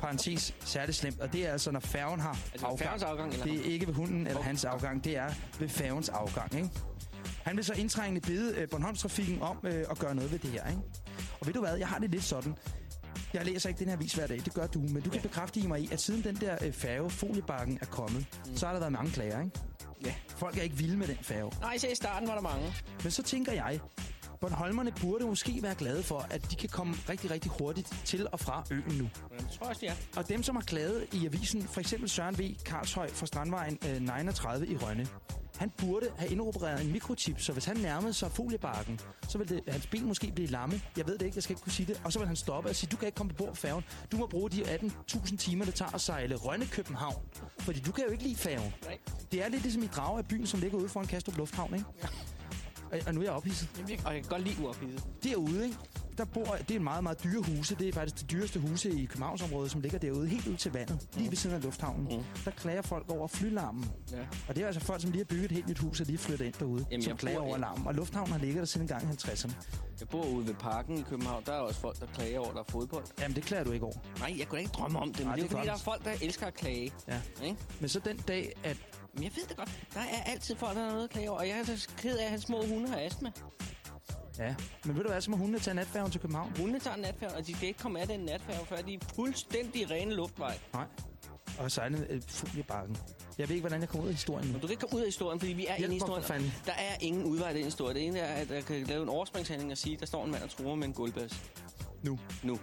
Parentes, særligt slemt. Og det er altså, når færgen har Altså, afgang. afgang, eller Det er ikke ved hunden eller hans afgang, det er ved færgens afgang, ikke? Han vil så indtrængende bede øh, Bornholmstrafikken om øh, at gøre noget ved det her, ikke? Og ved du hvad, jeg har det lidt sådan. Jeg læser ikke den her avis hver dag, det gør du, men du kan bekræfte i mig i, at siden den der øh, færge, foliebakken, er kommet, mm. så har der været mange klager, ikke? Ja. Folk er ikke vilde med den færge. Nej, især i starten var der mange. Men så tænker jeg, Bornholmerne burde måske være glade for, at de kan komme rigtig, rigtig hurtigt til og fra øen nu. Jeg tror også, de er. Og dem, som har klaget i avisen, for eksempel Søren V. Karlshøj fra Strandvejen øh, 39 i Rønne, han burde have indopereret en mikrochip, så hvis han nærmede sig foliebakken, så ville det, hans ben måske blive lamme. Jeg ved det ikke, jeg skal ikke kunne sige det. Og så vil han stoppe og sige, du kan ikke komme på på færgen. Du må bruge de 18.000 timer, det tager at sejle Rønne-København. Fordi du kan jo ikke lide færgen. Nej. Det er lidt ligesom i Drage af byen, som ligger ude foran Kastrup Lufthavn, ikke? Og, og nu er jeg ophidset. Jamen, jeg- Og jeg kan godt lide uophidset. Derude, ikke? Der bor, det er en meget, meget dyre huse. Det er faktisk det dyreste huse i Københavnsområdet, som ligger derude, helt ud til vandet, lige ved siden af lufthavnen. Mm. Der klager folk over flylarmen. Ja. Og det er altså folk, som lige har bygget et helt nyt hus, og lige er flyttet ind derude, Jamen, som klager over larmen. Og lufthavnen har ligget der siden en gang i 50'erne. Jeg bor ude ved parken i København. Der er også folk, der klager over, der er fodbold. Jamen, det klager du ikke over. Nej, jeg kunne da ikke drømme om det, men Nej, det er det er fordi, der er folk, der elsker at klage. Ja. Ikke? Men så den dag, at... Men jeg ved det godt. Der er altid folk, der har noget at klage over. Og jeg er så ked af, at hans små hunde har astma. Ja, men ved du hvad, så må hundene tage natfærgen til København. Hundene tager en natfærge, og de skal ikke komme af den natfærge, før de er fuldstændig rene luftvej. Nej. Og sejle øh, fuld i bakken. Jeg ved ikke, hvordan jeg kommer ud af historien. Men du kan ikke komme ud af historien, fordi vi er inde i historien. Der er ingen udvej i den historie. Det ene er, at jeg kan lave en overspringshandling og sige, at der står en mand og truer med en gulvbas. Nu. Nu.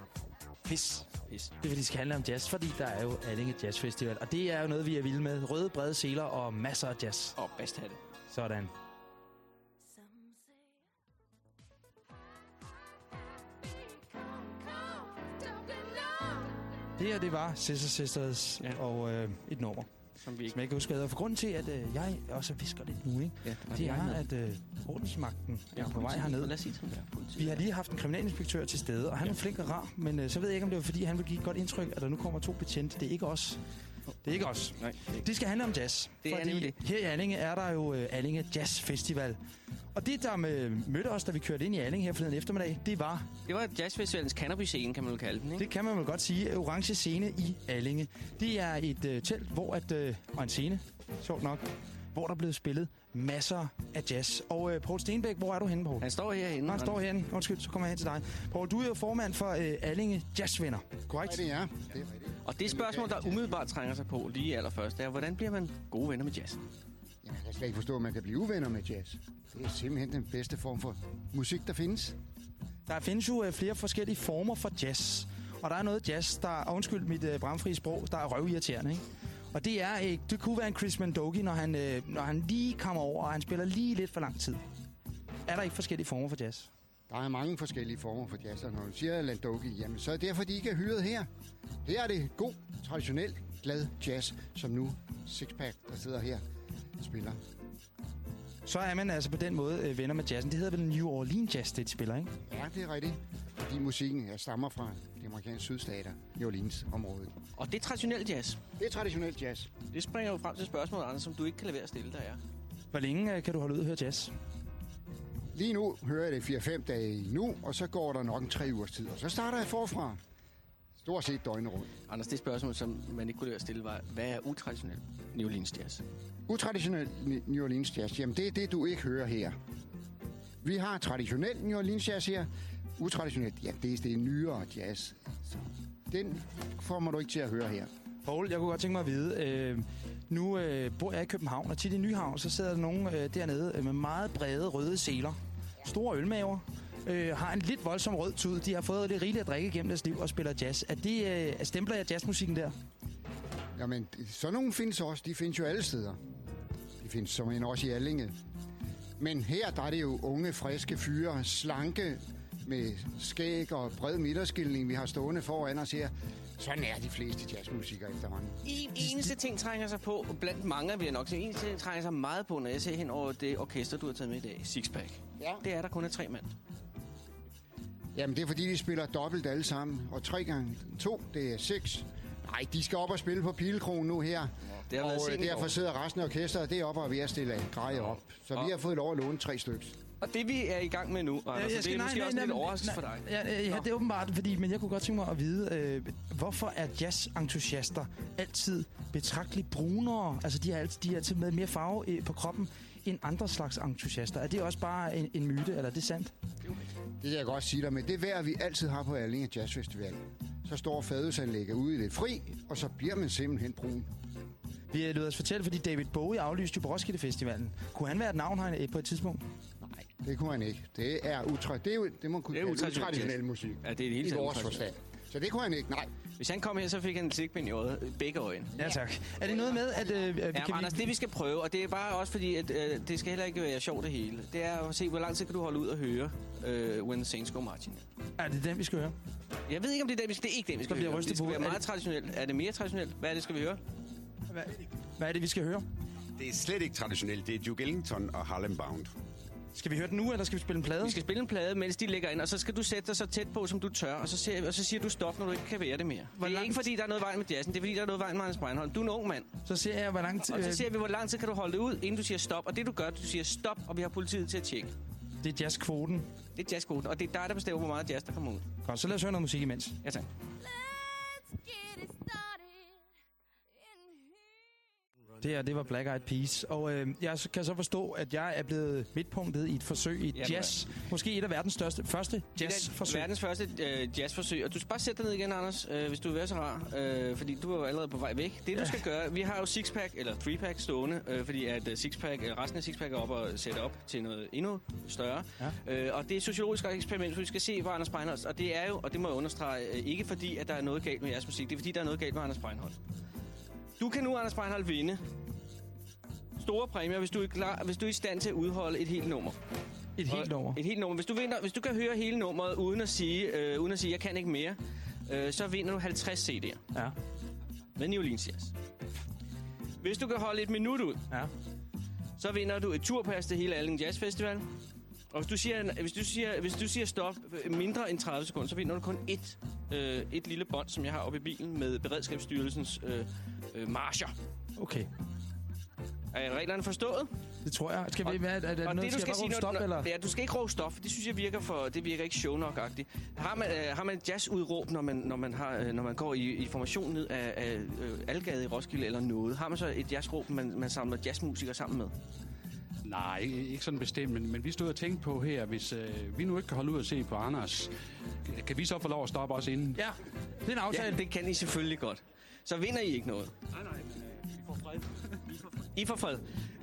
Pis. Pis. Det er, fordi det skal handle om jazz, fordi der er jo Allinge Jazz Festival. Og det er jo noget, vi er vilde med. Røde, brede seler og masser af jazz. Og basthatte. Sådan. Det her, det var Sister Sisters Ja. ja. og øh, et nummer, Som vi ikke... som jeg ikke husker. hedder. For grunden til, at øh, jeg også visker lidt nu, ikke? Ja, det er, at øh, ordensmagten er på vej herned. Lad os sige det, det. Politi. Vi har lige haft en kriminalinspektør til stede, og han er flink og rar, men øh, så ved jeg ikke, om det var, fordi han vil give et godt indtryk, at der nu kommer to betjente. Det er ikke os. Det er ikke os. Nej, det ikke. Det skal handle om jazz. Det er nemlig her i Allinge er der jo øh, Allinge Jazz Festival. Og det, der med, mødte os, da vi kørte ind i Allinge her forleden eftermiddag, det var, Det var jazzfestivalens cannabis-scene, kan man kalde den, ikke? det kan man vel godt sige, orange scene i Allinge. Det er et øh, telt, hvor at, øh, og en scene, sjovt nok, hvor der er blevet spillet masser af jazz. Og øh, Paul Stenbæk, hvor er du henne, Paul? Han står herinde. Han står herinde. Undskyld, så kommer jeg hen til dig. Paul, du er jo formand for øh, Allinge Jazzvenner, korrekt? Det er, det er rigtigt. Og det spørgsmål, der umiddelbart trænger sig på lige allerførst, er, hvordan bliver man gode venner med jazz? Jamen, jeg kan slet ikke forstå, at man kan blive uvenner med jazz. Det er simpelthen den bedste form for musik, der findes. Der findes jo øh, flere forskellige former for jazz. Og der er noget jazz, der er, undskyld mit øh, bramfri sprog, der er røvirriterende, ikke? Og det er ikke, det kunne være en Chris Mandoki, når han, øh, når han lige kommer over, og han spiller lige lidt for lang tid. Er der ikke forskellige former for jazz? Der er mange forskellige former for jazz, og når du siger Landoki, jamen, så er det derfor, de ikke er hyret her. Her er det god, traditionel, glad jazz, som nu Sixpack, der sidder her, spiller. Så er man altså på den måde øh, venner med jazzen. Det hedder vel New Orleans Jazz, det de spiller, ikke? Ja, det er rigtigt. Fordi musikken er stammer fra de amerikanske sydstater, New Orleans-området. Og det er traditionel jazz. Det er traditionel jazz. Det springer jo frem til spørgsmålet, Anders, som du ikke kan lade være at stille, der er. Hvor længe øh, kan du holde ud og høre jazz? Lige nu hører jeg det 4-5 dage nu, og så går der nok en tre ugers tid, og så starter jeg forfra. Stort set døgnet rundt. Anders, det spørgsmål, som man ikke kunne lade at stille, var, hvad er utraditionel New Orleans jazz? Utraditionel New Orleans jazz, jamen det er det, du ikke hører her. Vi har traditionel New Orleans jazz her. Utraditionelt, ja, det er det er nyere jazz. Så den kommer du ikke til at høre her. Paul, jeg kunne godt tænke mig at vide, øh, nu øh, bor jeg i København, og tit i Nyhavn, så sidder der nogen øh, dernede øh, med meget brede røde seler, store ølmaver, øh, har en lidt voldsom rød tud. De har fået lidt rigeligt at drikke gennem deres liv og spiller jazz. Er det, øh, stempler jeg jazzmusikken der? Jamen, så nogle findes også. De findes jo alle steder. De findes som en også i Allinge. Men her, der er det jo unge, friske fyre, slanke, med skæg og bred midterskilning, vi har stående foran os her. Sådan er de fleste jazzmusikere efterhånden. En eneste ting trænger sig på, blandt mange vil jeg nok sige, en eneste ting trænger sig meget på, når jeg ser hen over det orkester, du har taget med i dag, Sixpack. Ja. Det er der kun er tre mand. Jamen, det er fordi, de spiller dobbelt alle sammen. Og 3 gange 2, det er 6. Nej, de skal op og spille på Pilekronen nu her. det har og øh, derfor sidder resten af orkestret deroppe og er ved at stille greje op. Så Og- vi har fået lov at låne tre stykker. Og det vi er i gang med nu, Anders, jeg det er måske også lidt overraskelse for dig. Ja, ja, det er åbenbart, fordi, men jeg kunne godt tænke mig at vide, øh, hvorfor er jazz-entusiaster altid betragteligt brunere? Altså, de har, altid, de har altid med mere farve øh, på kroppen end andre slags entusiaster. Er det også bare en, en myte, eller er det sandt? Det kan jeg godt sige dig, men det vejr, vi altid har på Allinge Jazz Festival, så står fadelsanlægget ude i det fri, og så bliver man simpelthen brun. Vi øh, lød os fortælle, fordi David Bowie aflyste jo på Roskilde Festivalen. Kunne han være et navn her øh, på et tidspunkt? Nej, det kunne man ikke. Det er, utra det er det må kunne Det er utraditionel musik. Ja, det er det hele I vores forstand. Så det kunne han ikke, nej. Hvis han kom her, så fik han en slikpind i øjet. Begge øjne. Ja, tak. Er det noget med, at øh, vi Ja, kan... Anders, det vi skal prøve, og det er bare også fordi, at øh, det skal heller ikke være sjovt det hele. Det er at se, hvor lang tid kan du holde ud og høre øh, When the Saints Go Marching. Er det den, vi skal høre? Jeg ved ikke, om det er den, vi skal, det er ikke den, vi skal høre. Det skal på være. Er meget det- traditionelt. Er det mere traditionelt? Hvad er det, skal vi høre? Hvad, hvad er det, vi skal høre? Det er slet ikke traditionelt. Det er Duke Ellington og Harlem Bound. Skal vi høre den nu, eller skal vi spille en plade? Vi skal spille en plade, mens de ligger ind, og så skal du sætte dig så tæt på, som du tør, og så, ser, og så siger du stop, når du ikke kan være det mere. Hvor det er langt- ikke, fordi der er noget vej med jazzen, det er, fordi der er noget vej med Anders Breinholt. Du er en ung mand, Så ser jeg, hvor lang tid... og så ser vi, hvor lang tid kan du holde det ud, inden du siger stop. Og det du gør, du siger stop, og vi har politiet til at tjekke. det er jazzkvoten. Det er jazzkoden, og det er dig, der bestemmer, hvor meget jazz, der kommer ud. Godt, så lad os høre noget musik imens. Ja, tak. Det her, det var Black Eyed Peas. Og øh, jeg kan så forstå, at jeg er blevet midtpunktet i et forsøg i Ja, du er. jazz. Måske et af verdens største, første Det er jazzforsøg. verdens første øh, jazzforsøg, og du skal bare sætte dig ned igen, Anders, øh, hvis du vil være så rar, øh, fordi du er jo allerede på vej væk. Det, du skal gøre, vi har jo sixpack, eller threepack stående, øh, fordi at øh, sixpack, øh, resten af sixpack er op og sætte op til noget endnu større. Ja. Øh, og det er et sociologisk eksperiment, for vi skal se, hvor Anders Breinholt, og det er jo, og det må jeg understrege, øh, ikke fordi, at der er noget galt med jeres musik, det er fordi, der er noget galt med Anders Breinholt. Du kan nu, Anders Breinholt, vinde store præmier, hvis du er, klar, hvis du er i stand til at udholde et helt nummer. Et helt over. Et helt nummer. Hvis du, vinder, hvis du kan høre hele nummeret uden at sige, øh, uden at sige jeg kan ikke mere, øh, så vinder du 50 CD'er Ja. med New Orleans Jazz. Hvis du kan holde et minut ud, Ja. så vinder du et turpas til hele Alling Jazz Festival. Og hvis du siger, hvis du siger, hvis du siger stop øh, mindre end 30 sekunder, så vinder du kun et, øh, et lille bånd, som jeg har oppe i bilen med Beredskabsstyrelsens øh, øh, marscher. Okay. Er reglerne forstået? Det tror jeg. Skal vi, hvad, er, er det Og noget, det, du skal, skal sige, stop, når, eller? Ja, du skal ikke råbe stop, det synes jeg virker for, det virker ikke show nok -agtigt. Har man, øh, har man et jazzudråb, når man, når man, har, øh, når man går i, i formation ned af, af øh, Algade i Roskilde eller noget? Har man så et jazzråb, man, man samler jazzmusikere sammen med? Nej, ikke sådan bestemt, men, men vi stod og tænkte på her, hvis øh, vi nu ikke kan holde ud og se på Anders, kan vi så få lov at stoppe os inden? Ja, det er en aftale. Ja, det kan I selvfølgelig godt. Så vinder I ikke noget. Nej, nej, men øh, vi får fred. I får fred.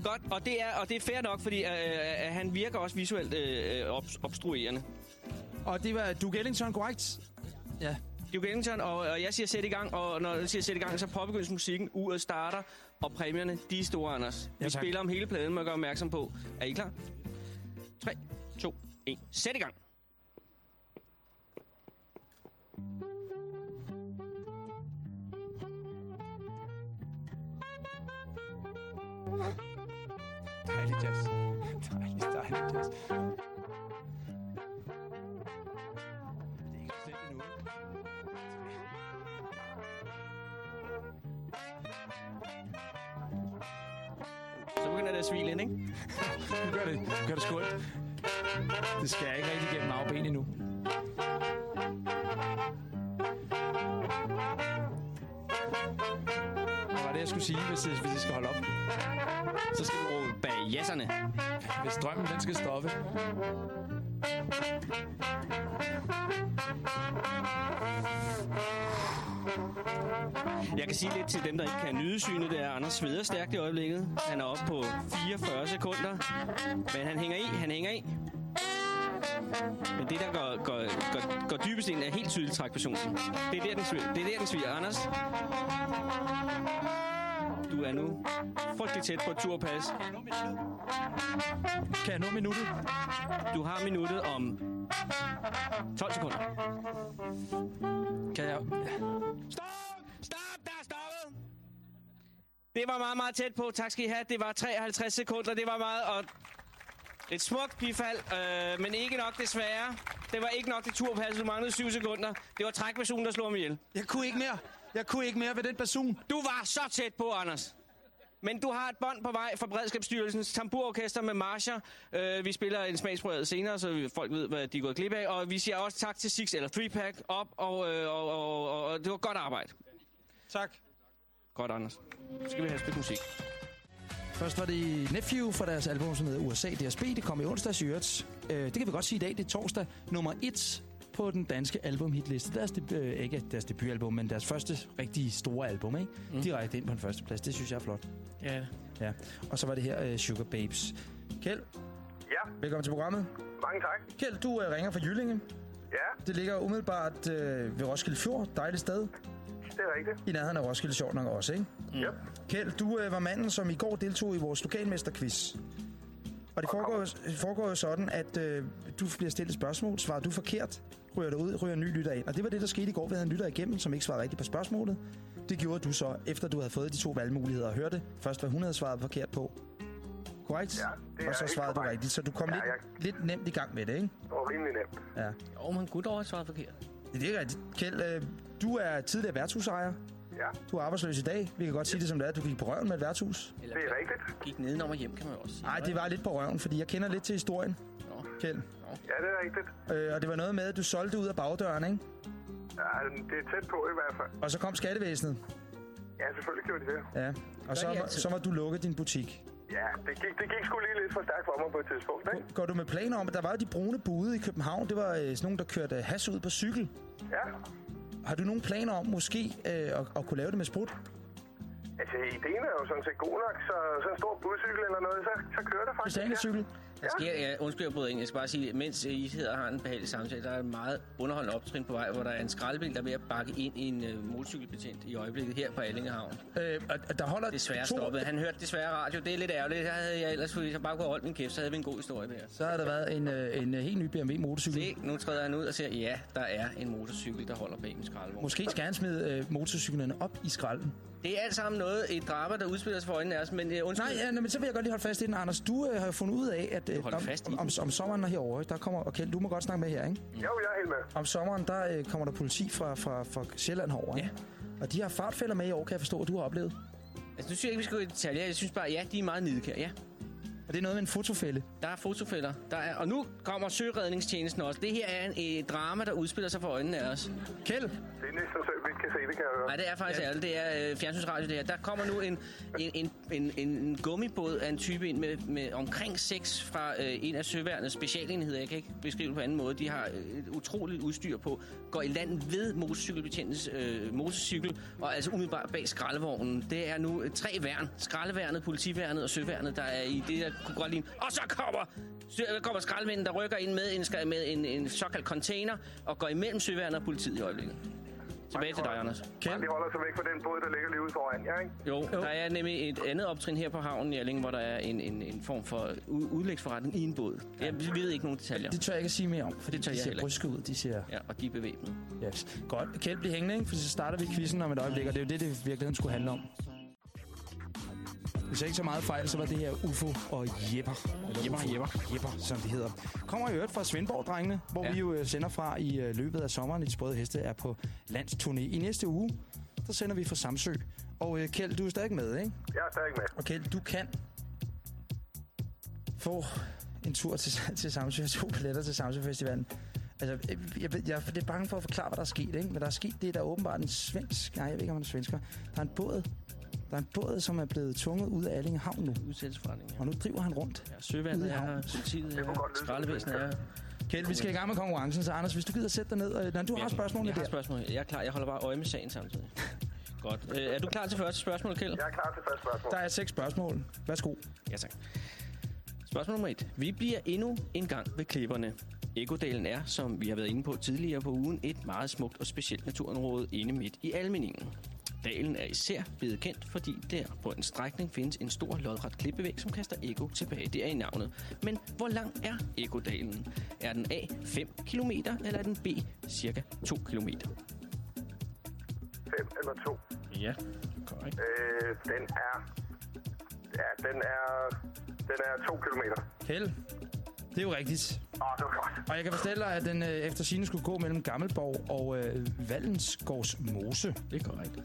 Godt, og det er, og det er fair nok, fordi øh, øh, han virker også visuelt øh, ob, obstruerende. Og det var Duke Ellington, korrekt? Ja. Duke Ellington, og, og jeg siger sæt i gang, og når jeg siger sæt i gang, så påbegyndes musikken, uret starter, og præmierne, de er store, Anders. Vi Ja, tak. spiller om hele pladen, må jeg gøre opmærksom på. Er I klar? 3, 2, 1. Sæt i gang. Dejlig jazz. Dejlig, dejlig jazz. Der svil ind, ikke? Nu gør det, gør det skuldt. Det skal jeg ikke rigtig gennem afben endnu. Hvad var det, jeg skulle sige, hvis, øh, hvis jeg skal holde op? Så skal du råbe bag jasserne. Hvis drømmen den skal stoppe. Jeg kan sige lidt til dem, der ikke kan nyde synet. Det er Anders sveder stærkt i øjeblikket. Han er oppe på 44 sekunder. Men han hænger i, han hænger i. Men det, der går, går, går, går dybest ind, er helt tydeligt trækpersonen. Det er der, den sviger. Det er der, den sviger. Anders, du er nu frygtelig tæt på et turpas. Kan jeg nå minuttet? Du har minuttet om 12 sekunder. Kan jeg... Stop! Stop! Der er stoppet! Det var meget, meget tæt på. Tak skal I have. Det var 53 sekunder. Det var meget, og Et smukt bifald, øh, men ikke nok desværre. Det var ikke nok til turpas, Du manglede 7 sekunder. Det var trækpersonen, der slog mig ihjel. Jeg kunne ikke mere. Jeg kunne ikke mere ved den basun. Du var så tæt på, Anders. Men du har et bånd på vej fra Beredskabsstyrelsens tamburorkester med marscher. Øh, vi spiller en smagsprøvet senere, så folk ved, hvad de er gået glip af. Og vi siger også tak til Six eller 3-Pack op, og, øh, og, og, og, og det var godt arbejde. Tak. Godt, Anders. Så skal vi have spillet musik. Først var det Nephew fra deres album, som hedder USA DSB. Det kom i onsdags i øvrigt. Øh, det kan vi godt sige i dag. Det er torsdag nummer 1 på den danske albumhitliste. Deres, deb- øh, ikke deres debutalbum, men deres første rigtig store album, ikke? Mm. Direkte ind på den første plads. Det synes jeg er flot. Ja. Ja. Og så var det her øh, Sugar Babes. Kjeld, Ja, velkommen til programmet. mange tak. Kjeld, du øh, ringer fra Jyllinge. Ja, Det ligger umiddelbart øh, ved Roskilde Fjord. Dejligt sted. det er rigtigt. I nærheden af Roskilde, sjovt nok også, ikke? Mm. Yep. Kjeld, du øh, var manden, som i går deltog i vores lokalmesterquiz. Og det foregår, foregår jo sådan, at øh, du bliver stillet et spørgsmål. Svarer du forkert, ryger du ud, ryger en ny lytter ind. Og det var det, der skete i går. Vi havde en lytter igennem, som ikke svarede rigtigt på spørgsmålet. Det gjorde du så, efter du havde fået de to valgmuligheder og hørte først, hvad hun havde svaret forkert på. Korrekt? Ja, det er og så svarede du rigtigt, så du kom Ja, lidt, jeg- lidt nemt i gang med det, ikke? Det var rimelig nemt. Ja. Jo, men gud over svaret forkert. Det er rigtigt. Kjeld, øh, du er tidligere værtshusejer. Ja, Du er arbejdsløs i dag. Vi kan godt sige det som det er. Du gik på røven med et værtshus. Eller det er rigtigt. gik nedenom og hjem, kan man jo også sige. Nej, det var lidt på røven, fordi jeg kender lidt til historien, Nå. Kjeld. Ja, det er rigtigt. Øh, og det var noget med, at du solgte ud af bagdøren, ikke? Ja, det er tæt på i hvert fald. Og så kom skattevæsenet. Ja, selvfølgelig gjorde de det. Ja. Og så, må- så må du lukke din butik. Ja, det gik, det gik sgu lige lidt for stærkt for mig på et tidspunkt, ikke? Går du med planer om, at der var de brune bude i København? Det var øh, sådan nogle, der kørte has ud på cykel. Ja, Har du nogle planer om måske øh, at, at kunne lave det med sprut? altså ideen er jo sådan set god nok, så sådan en stor budcykel eller noget, så, så kører det faktisk. Christiane-cykel? Der sker, ja, undskyld, jeg bryder ind. Jeg skal bare sige, mens I sidder og har en behagelig samtale, der er en meget underholdende optrin på vej, hvor der er en skraldbil, der er ved at bakke ind i en uh, motorcykelbetjent i øjeblikket her på Allingehavn. Øh, og, der holder Desværre to... stoppet. Han hørte desværre radio. Det er lidt ærgerligt. Der havde jeg ellers, hvis jeg bare kunne holde min kæft, så havde vi en god historie der. Så har der været en, øh, en øh, helt ny BMW motorcykel. Se, nu træder han ud og siger, ja, der er en motorcykel, der holder bag en skraldevogn. Måske skal han smide øh, motorcyklerne op i skralden. Det er alt sammen noget, et drama, der udspiller sig for øjnene af os, men uh, undskyld. Nej, ja, men så vil jeg godt lige holde fast i den, Anders. Du øh, har jo fundet ud af, at holder om, fast i om, om, om sommeren herovre, der kommer... Og Kjeld, du må godt snakke med her, ikke? Jo, jeg er helt med. Om sommeren, der øh, kommer der politi fra, fra, fra Sjælland herover. Ja. ikke? Og de har fartfælder med i år, kan jeg forstå, at du har oplevet. Altså, nu synes jeg ikke, vi skal gå i detaljer. Jeg synes bare, ja, de er meget nidkære. Ja, Og det er noget med en fotofælde. der er fotofælder. Der er, og nu kommer søredningstjenesten også. Det her er en, et drama, der udspiller sig for øjnene af os. Kjeld, Det er næsten så vi ikke kan se det, kan jeg høre. Nej, det er faktisk ærligt. Det er øh, fjernsynsradio, det her. Der kommer nu en, en, en, en, en gummibåd af en type ind med, med omkring seks fra øh, en af søværnets specialenheder. Jeg kan ikke beskrive det på anden måde. De har øh, et utroligt udstyr på. Går i land ved motorcykelbetjentens øh, motorcykel, og altså umiddelbart bag skraldevognen. Det er nu øh, tre værn. Skraldeværnet, politiværnet og søværnet, der er i det, der kunne godt ligne. Og så kommer, sø, kommer skraldemænden, der rykker ind med en, med en, en såkaldt container, og går imellem søværnet og politiet i øjeblikket. Tilbage til dig, Anders. Nej, de holder sig væk fra den båd, der ligger lige ude foran, ja, ikke? Jo, jo, der er nemlig et andet optrin her på havnen i Alling, hvor der er en, en, en form for udlægsforretning i en båd. Jeg ved ikke nogen detaljer. det tør jeg ikke at sige mere om, fordi Det tør de jeg ser bryske ud. De ser... Ja, og de er bevæbnet. Yes. Godt. Kjeld, bliv hængende, ikke? For så starter vi quizzen om et øjeblik, og det er jo det, det virkelig skulle handle om. Hvis jeg ikke så meget fejl, så var det her UFO og Jepper. Jepper. Jepper. Jepper, som de hedder. Kommer i øvrigt fra Svendborg-drengene, hvor Ja. vi jo øh, sender fra i øh, løbet af sommeren. De sprøde heste er på landsturné. I næste uge, der sender vi fra Samsø. Og øh, Kjeld, du er stadig med, ikke? Jeg er stadig med. Og Kjeld, du kan få en tur til, til Samsø, to billetter til Samsø Festivalen. Altså, jeg, jeg, jeg, jeg er bange for at forklare, hvad der er sket, ikke? Men der er sket det, der er åbenbart en svensk... Nej, jeg ved ikke, om han er svensker. Der er en båd, der er en båd, som er blevet tvunget ud af Allinge Havn nu. Udsættelsesforretning, ja. Og nu driver han rundt. ja søvandet er her, politiet er her, skraldevæsenet er her. Kjeld, vi skal i gang med konkurrencen, så Anders, hvis du gider sætte dig ned... Øh, når du har spørgsmålene Jeg har spørgsmål. Jeg er klar. Jeg holder bare øje med sagen samtidig. Godt. Øh, er du klar til første spørgsmål, Kjeld? Jeg er klar til første spørgsmål. Der er seks spørgsmål. Værsgo. Ja, tak. Spørgsmål nummer et. Vi bliver endnu en gang ved klipperne. Egodalen er, som vi har været inde på tidligere på ugen, et meget smukt og specielt naturområde inde midt i Almeningen. Dalen er især blevet kendt, fordi der på en strækning findes en stor lodret klippevæg, som kaster ego tilbage. Det er i navnet. Men hvor lang er Egodalen? Er den A 5 km, eller er den B cirka 2 km? 5 eller 2. Ja, korrekt. Øh, den er... Ja, den er... Den er 2 kilometer. Kjeld, Det er jo rigtigt. Åh, det var godt. Og jeg kan fortælle dig, at den øh, efter sine skulle gå mellem Gammelborg og øh, Vallensgårds Mose. Det er korrekt.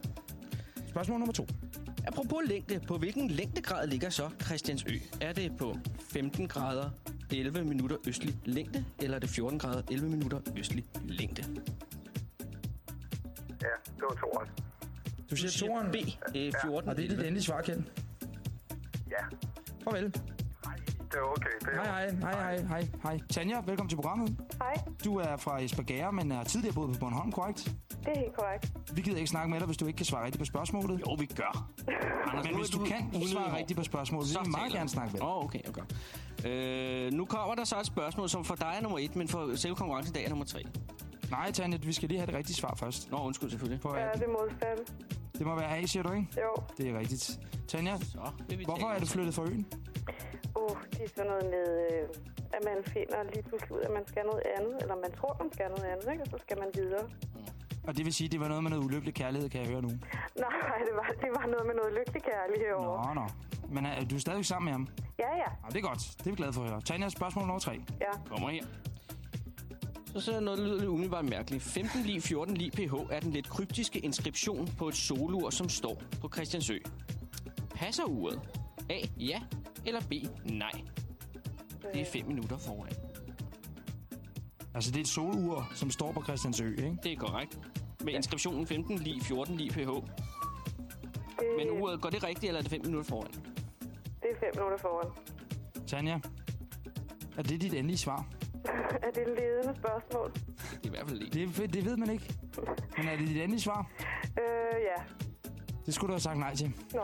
Spørgsmål nummer to. Apropos længde, på hvilken længdegrad ligger så Christiansø? Er det på 15 grader 11 minutter østlig længde, eller er det 14 grader 11 minutter østlig længde? Ja, det var toeren. Du siger toeren. B, øh, 14. Og det er dit endelige svar, Ken. Ja, Farvel. det var okay. Det Hej, hej, hej, hej, hej, hej. Tanja, velkommen til programmet. Hej, Du er fra Esbjerg, men er tidligere boet på Bornholm, korrekt? Det er helt korrekt. Vi gider ikke snakke med dig, hvis du ikke kan svare rigtigt på spørgsmålet. Jo, vi gør. Anders, Men hvis er du kan svare rigtigt på spørgsmålet, så vil vi meget taler gerne snakke med dig. Åh, oh, okay, okay. Øh, nu kommer der så et spørgsmål, som for dig er nummer et, men for selve konkurrencen i dag er nummer tre. Nej, Tanja, vi skal lige have det rigtige svar først. Nå, undskyld selvfølgelig. På, Ja, det må fem. det må være A, siger du, ikke? Jo. Det er rigtigt. Tanja, Så vi hvorfor er du flyttet fra øen? Uh, det er sådan noget med, øh, at man finder lige pludselig ud, at man skal noget andet, eller man tror, man skal noget andet, ikke? og så skal man videre. Og det vil sige, at det var noget med noget ulykkelig kærlighed, kan jeg høre nu. Nej, det var, det var noget med noget lykkelig kærlighed over. Nå, nå. Men er du er stadig sammen med ham? Ja, ja, Ja, det er godt. Det er vi glade for at høre. Tanja, spørgsmål nummer tre. ja. Kommer her. Så ser noget, der lyder lidt umiddelbart mærkeligt. 15 lige 14 lige ph er den lidt kryptiske inskription på et solur, som står på Christiansø. Passer uret? A. Ja. Eller B. Nej. Det er 5 minutter foran. Altså, det er et solur, som står på Christiansø, ikke? Det er korrekt. Med inskriptionen 15 lige 14 lige ph. Det, Men uret, går det rigtigt, eller er det 5 minutter foran? det er fem minutter foran. Tanja, er det dit endelige svar? er det et ledende spørgsmål? Det er i hvert fald lige. Det, det ved man ikke. Men er det dit endelige svar? Øh, ja. Det skulle du have sagt nej til. Nå,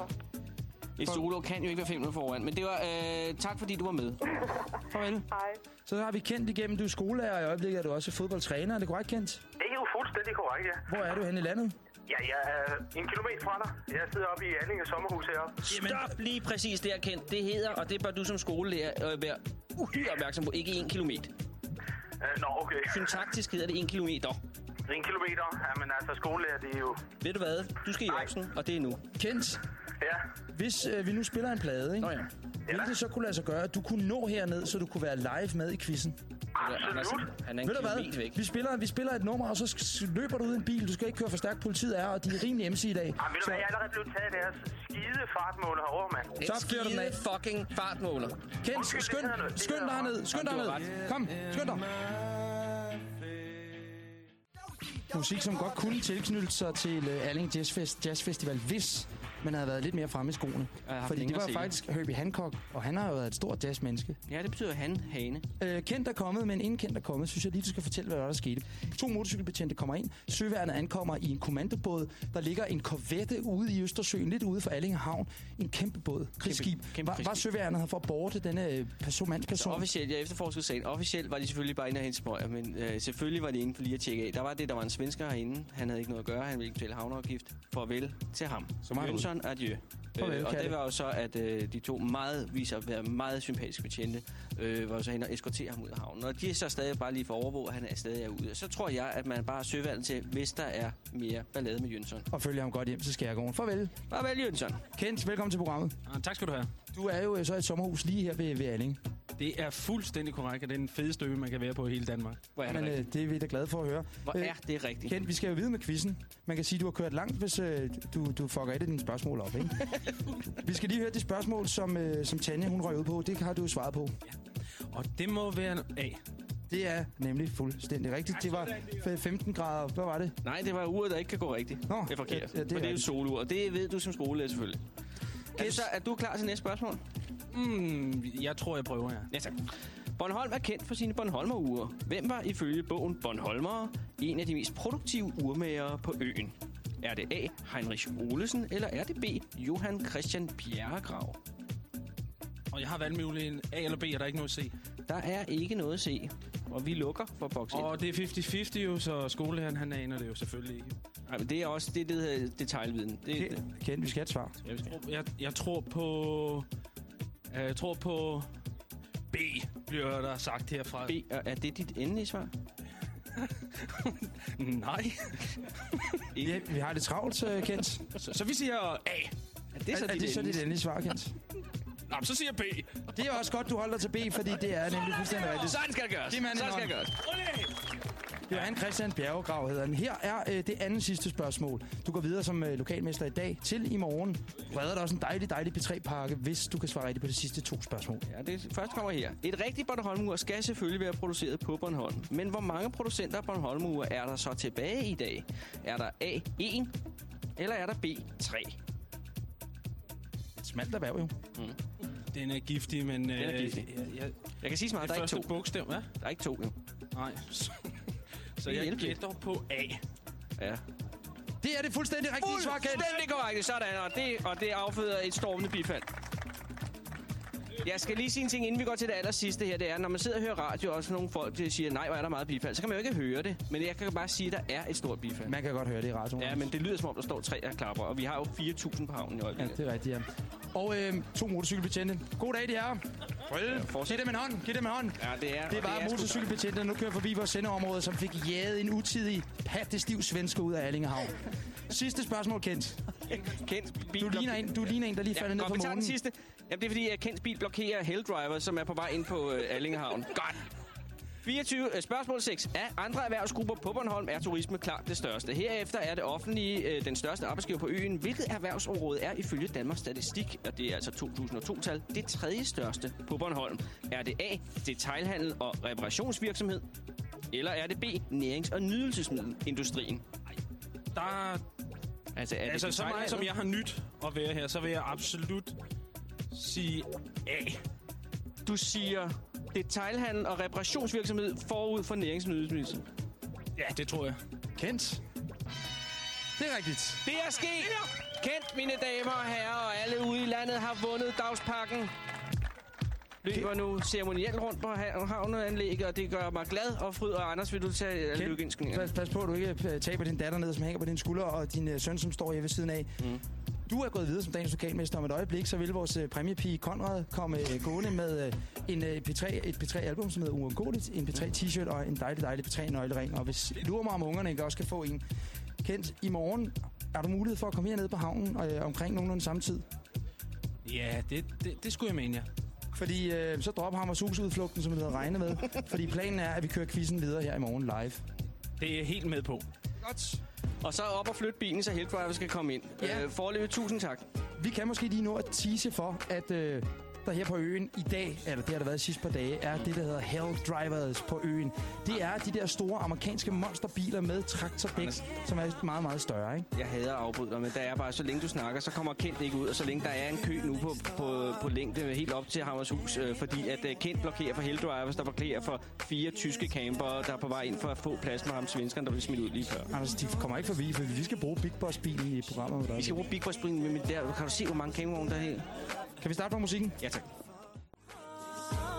Et solur kan jo ikke være 5 minutter foran, men det var... Øh, tak fordi du var med. Farvel. hej. Så har vi kendt igennem, du er skolelærer, og i øjeblikket er du også fodboldtræner. Er det korrekt, Kent? Det er jo fuldstændig korrekt, ja. Hvor er du henne i landet? Ja, jeg er en kilometer fra dig. Jeg sidder oppe i Allinge sommerhus heroppe. Stop lige præcis der, Kent. Det hedder, og det bør du som skolelærer øh, være uhyre opmærksom på, ikke 1 kilometer. Uh, nå, okay. Syntaktisk hedder det 1 kilometer. En kilometer. Jamen altså, skolelærer, det er jo... Ved du hvad? Du skal i Jørgensen, og det er nu. Kent, Ja, hvis øh, vi nu spiller en plade, ikke? Nå ja. Vil det så kunne lade sig gøre, at du kunne nå herned, så du kunne være live med i quizzen? absolut. Han er en Ved du kilometer hvad? væk. Vi spiller, vi spiller et nummer, og så løber du ud i en bil. Du skal ikke køre for stærkt. Politiet er, og de er rimelig MC i dag. Jamen, ved du hvad, jeg er allerede blevet taget af deres skide fartmåler herovre, mand. Så fyrer du den af. fucking fartmåler. Kent, skynd. Det skynd dig herned. Skynd dig herned. Kom, skynd dig. Musik, som godt kunne tilknytte sig til uh, Alling Jazz, Fest, Jazz Festival, hvis man havde været lidt mere fremme i skoene. Fordi det var faktisk Herbie Hancock, og han har jo været et stort jazzmenneske. Ja, det betyder han, hane. Øh, kendt er kommet, men inden kendt er kommet, synes jeg lige, du skal fortælle, hvad der, er, skete. To motorcykelbetjente kommer ind. Søværnet ankommer i en kommandobåd. Der ligger en korvette ude i Østersøen, lidt ude for Allinge Havn. En kæmpe båd, krigsskib. kæmpe var, var. Søværnet her for at borte denne øh, person, mandsperson? Officielt, jeg efterforskede sagen. Officielt var de selvfølgelig bare inde og hente smøger, men øh, selvfølgelig var de inde for lige at tjekke af. Der var det, der var en svensker herinde. Han havde ikke noget at gøre. Han ville ikke betale havneafgift. Farvel til ham. Så meget Jønsson, adieu. Farvel, Øh, og det var jo så, at øh, de to meget, viser at være meget sympatiske betjente, øh, var så hen og eskortere ham ud af havnen. Og de er så stadig bare lige for overvåg, at han er stadig er ude. Så tror jeg, at man bare søger til, hvis der er mere ballade med Jønsson. Og følger ham godt hjem til Skærgården. Farvel. Farvel, Jønsson. Kent, velkommen til programmet. Ah, tak skal du have. Du er jo øh, så et sommerhus lige her ved, ved Alling. Det er fuldstændig korrekt, at det er den fedeste ø, man kan være på i hele Danmark. Hvor er det Men øh, rigtigt? det er vi da glade for at høre. Hvor Øh, er det rigtigt? Kent, vi skal jo vide med quizzen. Man kan sige, at du har kørt langt, hvis øh, du, du fucker et af dine spørgsmål op, ikke? vi skal lige høre det spørgsmål, som, øh, som Tanja hun røg ud på. Det har du jo svaret på. Og det må være en A. Det er nemlig fuldstændig rigtigt. Det var f- 15 grader. Hvad var det? Nej, det var uret, der ikke kan gå rigtigt. Nå, det er forkert. ja, Ja, det det er For det er jo solur, og det ved du som skolelærer selvfølgelig. Er du, så, er du klar til næste spørgsmål? Mm, jeg tror, jeg prøver, ja. Ja, tak. Bornholm er kendt for sine Bornholmer-ure. Hvem var ifølge bogen Bornholmere en af de mest produktive urmagere på øen? Er det A. Heinrich Olesen, eller er det B. Johan Christian Bjerregrav? Og jeg har valgmuligheden A eller B, er der ikke noget C. Der er ikke noget at se, og vi lukker for boks et. Og det er 50-50 jo, så skolelæreren han aner det jo selvfølgelig ikke. Ej, men det er også det, det hedder detaljviden. Det, det. Kent, vi skal have et svar. Jeg tror, jeg, jeg tror på... øh, Jeg tror på... B, bliver der sagt herfra. B, er er det dit endelige svar? Nej. Ja, vi har det travlt, øh, Kent. så, så vi siger A. Er det så er, er dit det så dit endelige? svar, Kent? Nå, så siger jeg B. Det er også godt, du holder til B, fordi det er nemlig fuldstændig rigtigt. Sådan skal det gøres. Manden Sådan skal det gøres. Johan Christian Bjergegrav hedder han. Her er øh, det andet sidste spørgsmål. Du går videre som øh, lokalmester i dag til i morgen. Redder dig også en dejlig, dejlig P3-pakke, hvis du kan svare rigtigt på de sidste to spørgsmål. Ja, det første kommer her. Et rigtigt Bornholmur skal selvfølgelig være produceret på Bornholm. Men hvor mange producenter af Bornholmure er der så tilbage i dag? Er der A1, eller er der B3? Et smalt erhverv jo. Mm. Den er giftig, men... er øh, giftig. Jeg, jeg, Jeg kan sige så meget, det der er ikke første to. bogstav, hvad? Der er ikke to, jo. Nej. Så, er jeg gætter på A. Ja. Det er det fuldstændig rigtige svar, Kent. Fuldstændig korrekt. Sådan, og det, og det afføder et stormende bifald. Jeg skal lige sige en ting, inden vi går til det aller sidste her. Det er, når man sidder og hører radio, og sådan nogle folk der siger, nej, hvor er der meget bifald, så kan man jo ikke høre det. Men jeg kan bare sige, at der er et stort bifald. Man kan godt høre det i radioen. Ja, men det lyder som om, der står tre og klapper, og vi har jo 4.000 på havnen i Ja, øjeblikket. det er rigtigt, ja. Og øh, to motorcykelbetjente. God dag, de her. Giv dem en hånd. Giv dem en hånd. Ja, det er, Det er sgu motorcykelbetjente, der nu kører forbi vores sendeområde, som fik jaget en utidig pattestiv svensker ud af Allingehavn. Sidste spørgsmål, Kent. Kendt bil Du ligner en, du ligner en der lige falder ned godt, fra månen. sidste. Jamen, det er fordi, at Kents bil blokerer Helldriver, som er på vej ind på øh, Allingehavn. Godt. 24, øh, spørgsmål 6. Af andre erhvervsgrupper på Bornholm er turisme klart det største. Herefter er det offentlige øh, den største arbejdsgiver på øen. Hvilket erhvervsområde er ifølge Danmarks Statistik, og det er altså 2002-tal, det tredje største på Bornholm? Er det A. Detailhandel og reparationsvirksomhed? Eller er det B. Nærings- og nydelsesmiddelindustrien? Der, Altså, er altså, det så meget som jeg har nyt at være her, så vil jeg absolut sige A. Du siger detailhandel og reparationsvirksomhed forud for næringsnydelsesminister. Ja, det tror jeg. Kent. Det er rigtigt. Det er sket! Kendt, mine damer og herrer, og alle ude i landet har vundet dagspakken. Løber nu ceremonielt rundt på ha- havneanlægget, og det gør mig glad. Og Fryd og Anders, vil du tage Kent, lykkeindskninger? pas, pas på, at du ikke øh, taber din datter ned, som hænger på din skulder, og din øh, søn, som står her ved siden af. Mm. Du er gået videre som dagens lokalmester om et øjeblik, så vil vores øh, præmiepige Konrad komme øh, gående med øh, en øh, P3, et P3-album, som hedder Uundgåeligt, en P3-t-shirt og en dejlig, dejlig P3-nøglering. Og hvis lurer mig om ungerne ikke også kan få en. Kent, i morgen er du mulighed for at komme herned på havnen øh, omkring nogenlunde samme tid. Ja, det, det, det skulle jeg mene, ja. Fordi øh, så drop Hammers husudflugten, som vi havde regnet med. fordi planen er, at vi kører quizzen videre her i morgen live. Det er helt med på. Godt. Og så op og flytte bilen, så Helldriver skal komme ind. Ja. Øh, forløbet, tusind tak. Vi kan måske lige nå at tease for, at øh, der her på øen i dag, eller det har der været sidste par dage, er det, der hedder Hell Drivers på øen. Det er de der store amerikanske monsterbiler med traktordæk, som er meget, meget større, ikke? Jeg hader at afbryde dig, men der er bare, så længe du snakker, så kommer Kent ikke ud. Og så længe der er en kø nu på, på, på længde helt op til Hammershus, øh, fordi at øh, Kent blokerer for Helldrivers, der blokerer for fire tyske campere, der er på vej ind for at få plads med ham svenskeren, der bliver smidt ud lige før. Anders, de kommer ikke forbi, for vi skal bruge Big Boss-bilen i programmet. Vi skal bruge Big Boss Spring, men der kan du se, hvor mange campingvogne der er her. Kan vi starte på musikken? Ja, tak.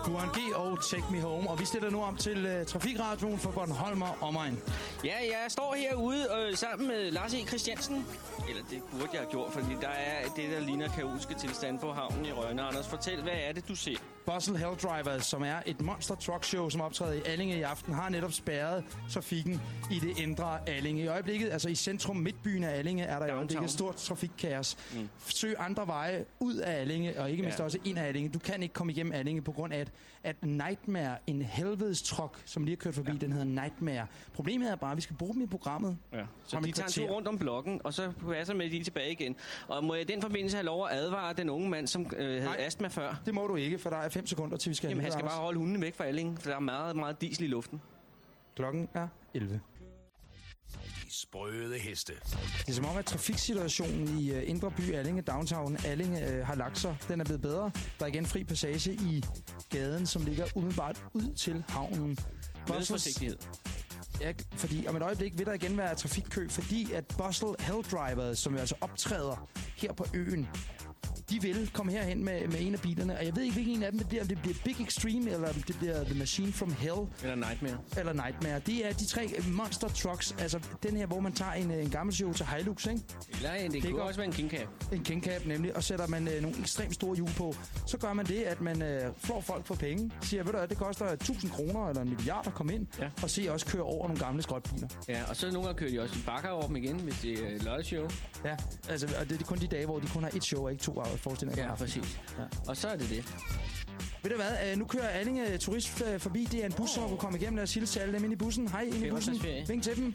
Duan G og Take Me Home. Og vi stiller nu om til uh, Trafikradioen for Bornholm og omegn. Ja, jeg står herude øh, sammen med Lars E. Christiansen. Eller det burde jeg have gjort, fordi der er det, der ligner kaotiske tilstand på havnen i Rønne. Anders, fortæl, hvad er det, du ser? Bustle Hell Drivers, som er et monster truck show, som optræder i Allinge i aften, har netop spærret trafikken i det indre Allinge. I øjeblikket, altså i centrum midtbyen af Allinge, er der i øjeblikket et stort trafikkaos. Mm. Søg andre veje ud af Allinge, og ikke mindst Ja. også ind af Allinge. Du kan ikke komme igennem Allinge på grund af, at, at Nightmare, en helvedes truck, som lige har kørt forbi, ja. den hedder Nightmare. Problemet er bare, at vi skal bruge dem i programmet. Ja. Så de tager en tur rundt om blokken, og så passer med, de tilbage igen. Og må jeg i den forbindelse have lov at advare den unge mand, som øh, havde Nej. astma før? Det må du ikke, for der er 5 sekunder til, vi skal Jamen, han skal bare holde hundene væk fra Alling, for der er meget, meget diesel i luften. Klokken er 11. De sprøde heste. Det er som om, at trafiksituationen i uh, Indre By Allinge, downtown Allinge, uh, har lagt sig. Den er blevet bedre. Der er igen fri passage i gaden, som ligger umiddelbart ud til havnen. Med forsigtighed. Ja, fordi om et øjeblik vil der igen være trafikkø, fordi at Bustle Hell Drivers, som jo altså optræder her på øen, de vil komme herhen med, med en af bilerne, og jeg ved ikke, hvilken en af dem det bliver, om det bliver Big Extreme, eller om det bliver The Machine from Hell, Eller Nightmare. eller Nightmare. Det er de tre monster trucks, altså den her, hvor man tager en, øh, en gammel Toyota Hilux, ikke? Eller en, det, det kunne også være en King Cab. En King Cab nemlig, og sætter man øh, nogle ekstremt store hjul på. Så gør man det, at man øh, flår folk for penge. Siger, ved du hvad, det koster 1000 kroner eller en milliard at komme ind, Ja. og se også køre over nogle gamle skrotbiler. Ja, og så nogle gange kører de også bakker over dem igen, hvis det er uh, lotteshow. Ja, altså, og det er kun de dage, hvor de kun har et show, og ikke to, forestillinger. Ja, præcis. Ja. Og så er det det. Ved du hvad, øh, nu kører Allinge Turist øh, forbi. Det er en bus, som kunne komme igennem. Lad os hilse til alle dem inde i bussen. Hej, inde i bussen. 65-ferie. Vink til dem.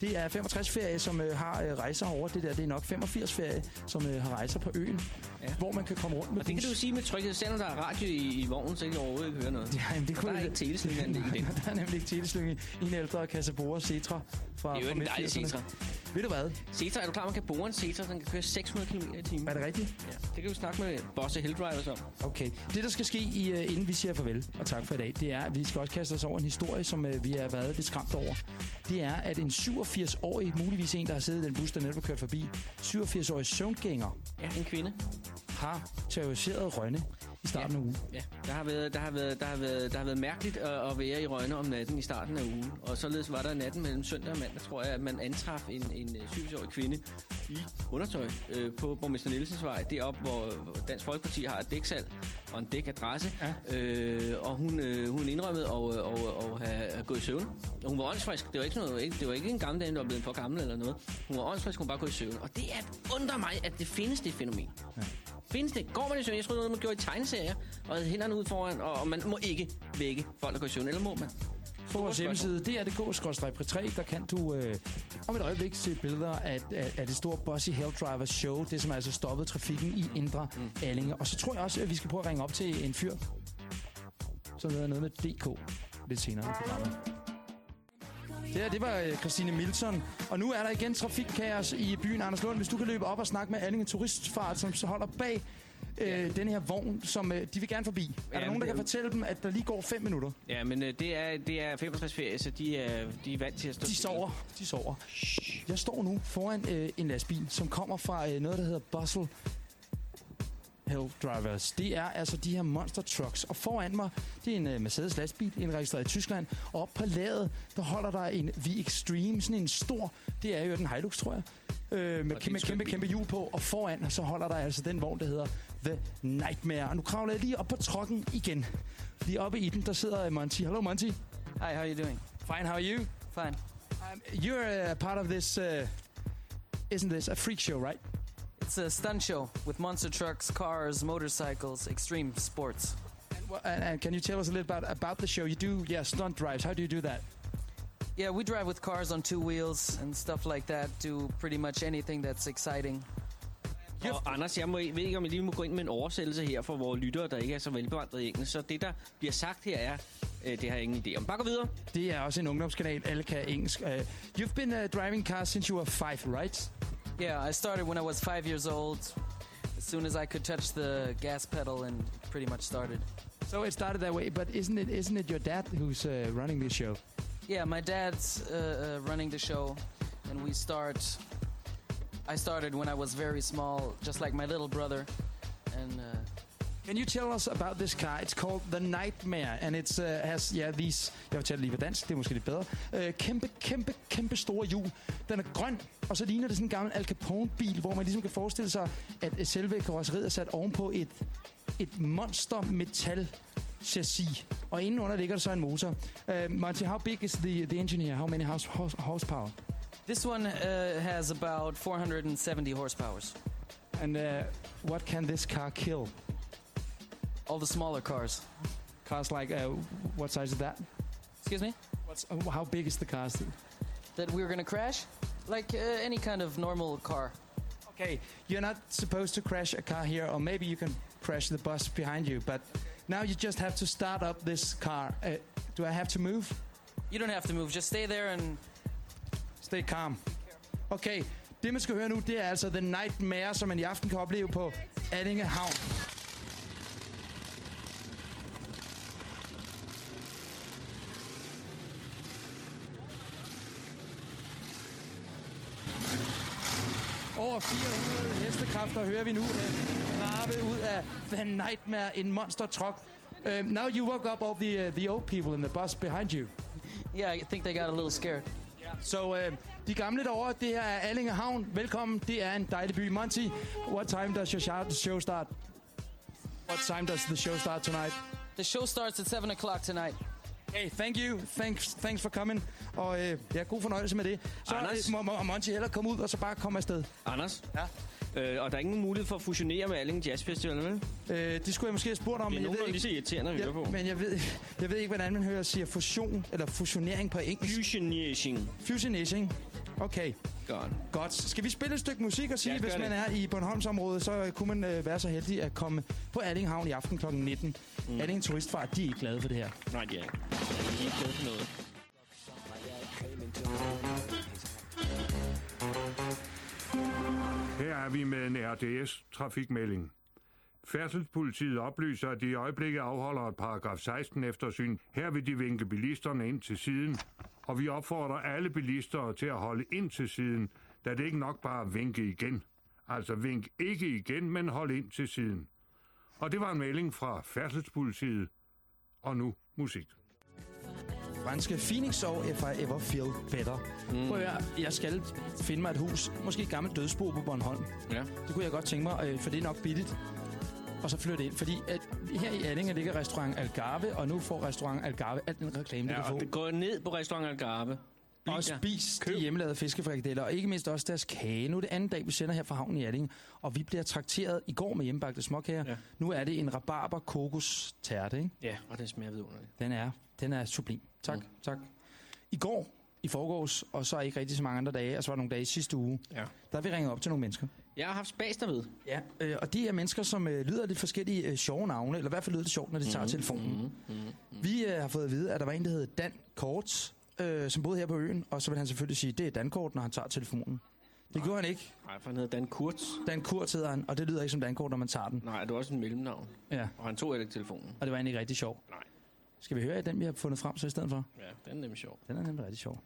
Det er 65-ferie, som øh, har øh, rejser over. Det der, det er nok 85-ferie, som øh, har rejser på øen, Ja. hvor man kan komme rundt med Og det kan bus. du sige med trykket. Selvom der er radio i, i vognen, så kan du overhovedet ikke høre noget. Ja, jamen, det kunne der er ikke teleslingerne i den. der er nemlig ikke teleslynge i en ældre Casabora Cetra fra, Det er jo en dejlig midt-80'erne. Cetra. Ved du hvad? Cetra, er du klar, man kan bore en Cetra, den kan køre 600 km i timen? Er det rigtigt? Ja, det kan du snakke med Bosse Helldrivers om. Okay. Det, der skal ske, i, uh, inden vi siger farvel og tak for i dag, det er, at vi skal også kaste os over en historie, som uh, vi har været lidt skræmt over. Det er, at en 87-årig, muligvis en, der har siddet i den bus, der netop kørt forbi, 87-årig søvngænger, Ja, en kvinde. Har terroriseret Rønne i starten af ugen. Ja, der har været, der har været, der har været, der har været mærkeligt at, at være i Rønne om natten i starten af ugen. Og således var der natten mellem søndag og mandag, tror jeg, at man antraf en, en øh, 87-årig kvinde i undertøj øh, på Borgmester Nielsens vej, deroppe, hvor hvor Dansk Folkeparti har et dæksal og en dækadresse. Ja. Øh, og hun, øh, hun indrømmede at og, og, og have, have gået i søvn. Og hun var åndsfrisk. Det var ikke, noget, ikke, det var ikke en gammel dame, der var blevet for gammel eller noget. Hun var åndsfrisk, hun bare gået i søvn. Og det er, undrer mig, at det findes det fænomen. Ja. Findes det? Går man i søvn? Jeg troede noget, man gjorde i tegneserier, og havde hænderne ud foran, og, og man må ikke vække folk, der går i søvn. Eller må man? På vores hjemmeside, dr.dk-3, der kan du øh, om et øjeblik se billeder af, af, af det store Bossy Hell Drivers show, det som altså stoppede trafikken i Indre mm. Allinge. Og så tror jeg også, at vi skal prøve at ringe op til en fyr, som hedder noget med DK lidt senere i programmet. Det her, det var øh, Christine Milton. Og nu er der igen trafikkaos i byen Anders Lund. Hvis du kan løbe op og snakke med Allinge Turistfart, som holder bag øh, den her vogn, som øh, de vil gerne forbi. Er der Ja, nogen, der kan fortælle dem, at der lige går fem minutter? Ja, men øh, det, er, det er 65 ferie, så de er, de er vant til at stå De sover. De sover. Jeg står nu foran øh, en lastbil, som kommer fra øh, noget, der hedder Bustle Hell Drivers. Det er altså de her monster trucks. Og foran mig, det er en øh, Mercedes lastbil, en registreret i Tyskland. Og op på ladet, der holder der en V-Extreme, sådan en stor, det er jo den Hilux, tror jeg. Øh, med kæmpe, kæmpe, kæmpe hjul på. Og foran, så holder der altså den vogn, der hedder The Nightmare. Og nu kravler jeg lige op på trokken igen. Lige oppe i den, der sidder øh, Monty. Hello, Monty. Hi, how are you doing? Fine, how are you? Fine. Um, you're uh, part of this, uh, isn't this a freak show, right? It's a stunt show with monster trucks, cars, motorcycles, extreme sports. Well, and, and can you tell us a little about about the show? You do, yeah, stunt drives. How do you do that? Yeah, we drive with cars on two wheels and stuff like that. Do pretty much anything that's exciting. Og Anders, jeg må, ved ikke, om jeg lige må gå ind med en oversættelse her for vores lyttere, der ikke er så velbevandret i engelsk. Så det, der bliver sagt her, er, øh, det har jeg ingen idé om. Bare gå videre. Det er også en ungdomskanal. Alle kan engelsk. Uh, you've been uh, driving cars since you were five, right? Yeah, I started when I was five years old. As soon as I could touch the gas pedal, and pretty much started. So it started that way. But isn't it isn't it your dad who's uh, running the show? Yeah, my dad's uh, uh, running the show, and we start. I started when I was very small, just like my little brother, and. Uh, Can you tell us about this car? It's called The Nightmare, and it's uh, has yeah these. Jeg fortæller lige på dansk, det er måske lidt bedre. Uh, kæmpe, kæmpe, kæmpe store hjul. Den er grøn, og så ligner det sådan en gammel Al Capone-bil, hvor man ligesom kan forestille sig, at øh, selve karosseriet er sat ovenpå et, et monster metal chassis. Og indenunder ligger der så en motor. Uh, Monty, how big is the, the engine here? How many horse, horse, horsepower? This one uh, has about 470 horsepowers. And uh, what can this car kill? All the smaller cars. Cars like, uh, what size is that? Excuse me? What's, uh, how big is the car? That we're gonna crash? Like uh, any kind of normal car. Okay, you're not supposed to crash a car here, or maybe you can crash the bus behind you, but now you just have to start up this car. Uh, do I have to move? You don't have to move. Just stay there and Stay calm. Okay, det man skal høre nu, det er altså The Nightmare, som man i aften kan opleve på Allinge Havn. Over 400 hestekræfter hører vi nu øh, uh, rappe ud af The Nightmare, en monster truck. Um, øh, now you woke up all the, uh, the old people in the bus behind you. yeah, I think they got a little scared. Så øh, de gamle derovre, det her er Allinge Havn. Velkommen. Det er en dejlig by. Monty, what time does your show- start? What time does the show start tonight? The show starts at seven o'clock tonight. Hey, thank you. Thanks, thanks for coming. Og øh, ja, god fornøjelse med det. Så Anders? øh, må, må Monty heller komme ud og så bare komme afsted. Anders? Ja? Øh, og der er ingen mulighed for at fusionere med Alling Jazz Festival, vel? Øh, det skulle jeg måske have spurgt om, Det er men jeg ved ikke... lige så irriterende at høre på. Men jeg ved, jeg ved ikke, hvordan man hører siger fusion, eller fusionering på engelsk. Fusionation. Fusionation. Okay. Godt. Godt. Skal vi spille et stykke musik og sige, Ja, hvis man det. er i Bornholmsområdet, så kunne man øh, være så heldig at komme på Alling Havn i aften kl. 19. Mm. Alling Turistfart, de er ikke glade for det her. Nej, de er ikke. De er ikke glade for noget. Er vi med en RDS-trafikmelding. Færdselspolitiet oplyser, at de i øjeblikket afholder et paragraf 16 eftersyn. Her vil de vinke bilisterne ind til siden, og vi opfordrer alle bilister til at holde ind til siden, da det ikke nok bare at vinke igen. Altså vink ikke igen, men hold ind til siden. Og det var en melding fra Færdselspolitiet. Og nu musik. Franske Phoenix og If I Ever Feel Better. Mm. Prøv at høre, jeg skal finde mig et hus. Måske et gammelt dødsbo på Bornholm. Ja. Det kunne jeg godt tænke mig, øh, for det er nok billigt. Og så flytte ind, fordi at her i Allinge ligger restaurant Algarve, og nu får restaurant Algarve alt den reklame, Ja, du kan få. går ned på restaurant Algarve. Bliv Og spis de hjemmelavede fiskefrikadeller, og ikke mindst også deres kage. Nu er det anden dag, vi sender her fra havnen i Allinge, og vi bliver trakteret i går med hjemmebagte småkager. Ja. Nu er det en rabarber kokos tærte, ikke? Ja, og det smager vidunderligt. Den er, den er sublim. Tak, mm. tak. I går, i forgårs, og så ikke rigtig så mange andre dage, og så var nogle dage i sidste uge, Ja. der har vi ringet op til nogle mennesker. Jeg har haft spas derved. Ja, øh, og de er mennesker, som øh, lyder lidt forskellige øh, sjove navne, eller i hvert fald lyder det sjovt, når de tager Mhm, telefonen. mhm, mhm. Vi øh, har fået at vide, at der var en, der hed Dan Kort, øh, som boede her på øen, og så vil han selvfølgelig sige, det er Dankort, når han tager telefonen. Det gjorde han ikke. Nej, for han hedder Dan Kurz. Dan Kurt hedder han, og det lyder ikke som Dankort, når man tager den. Nej, det er også en mellemnavn. Ja. Og han tog heller ikke telefonen. Og det var egentlig ikke rigtig sjov. Nej. Skal vi høre den, vi har fundet frem så i stedet for? Ja, den er nemlig sjov. Den er nemlig rigtig sjov.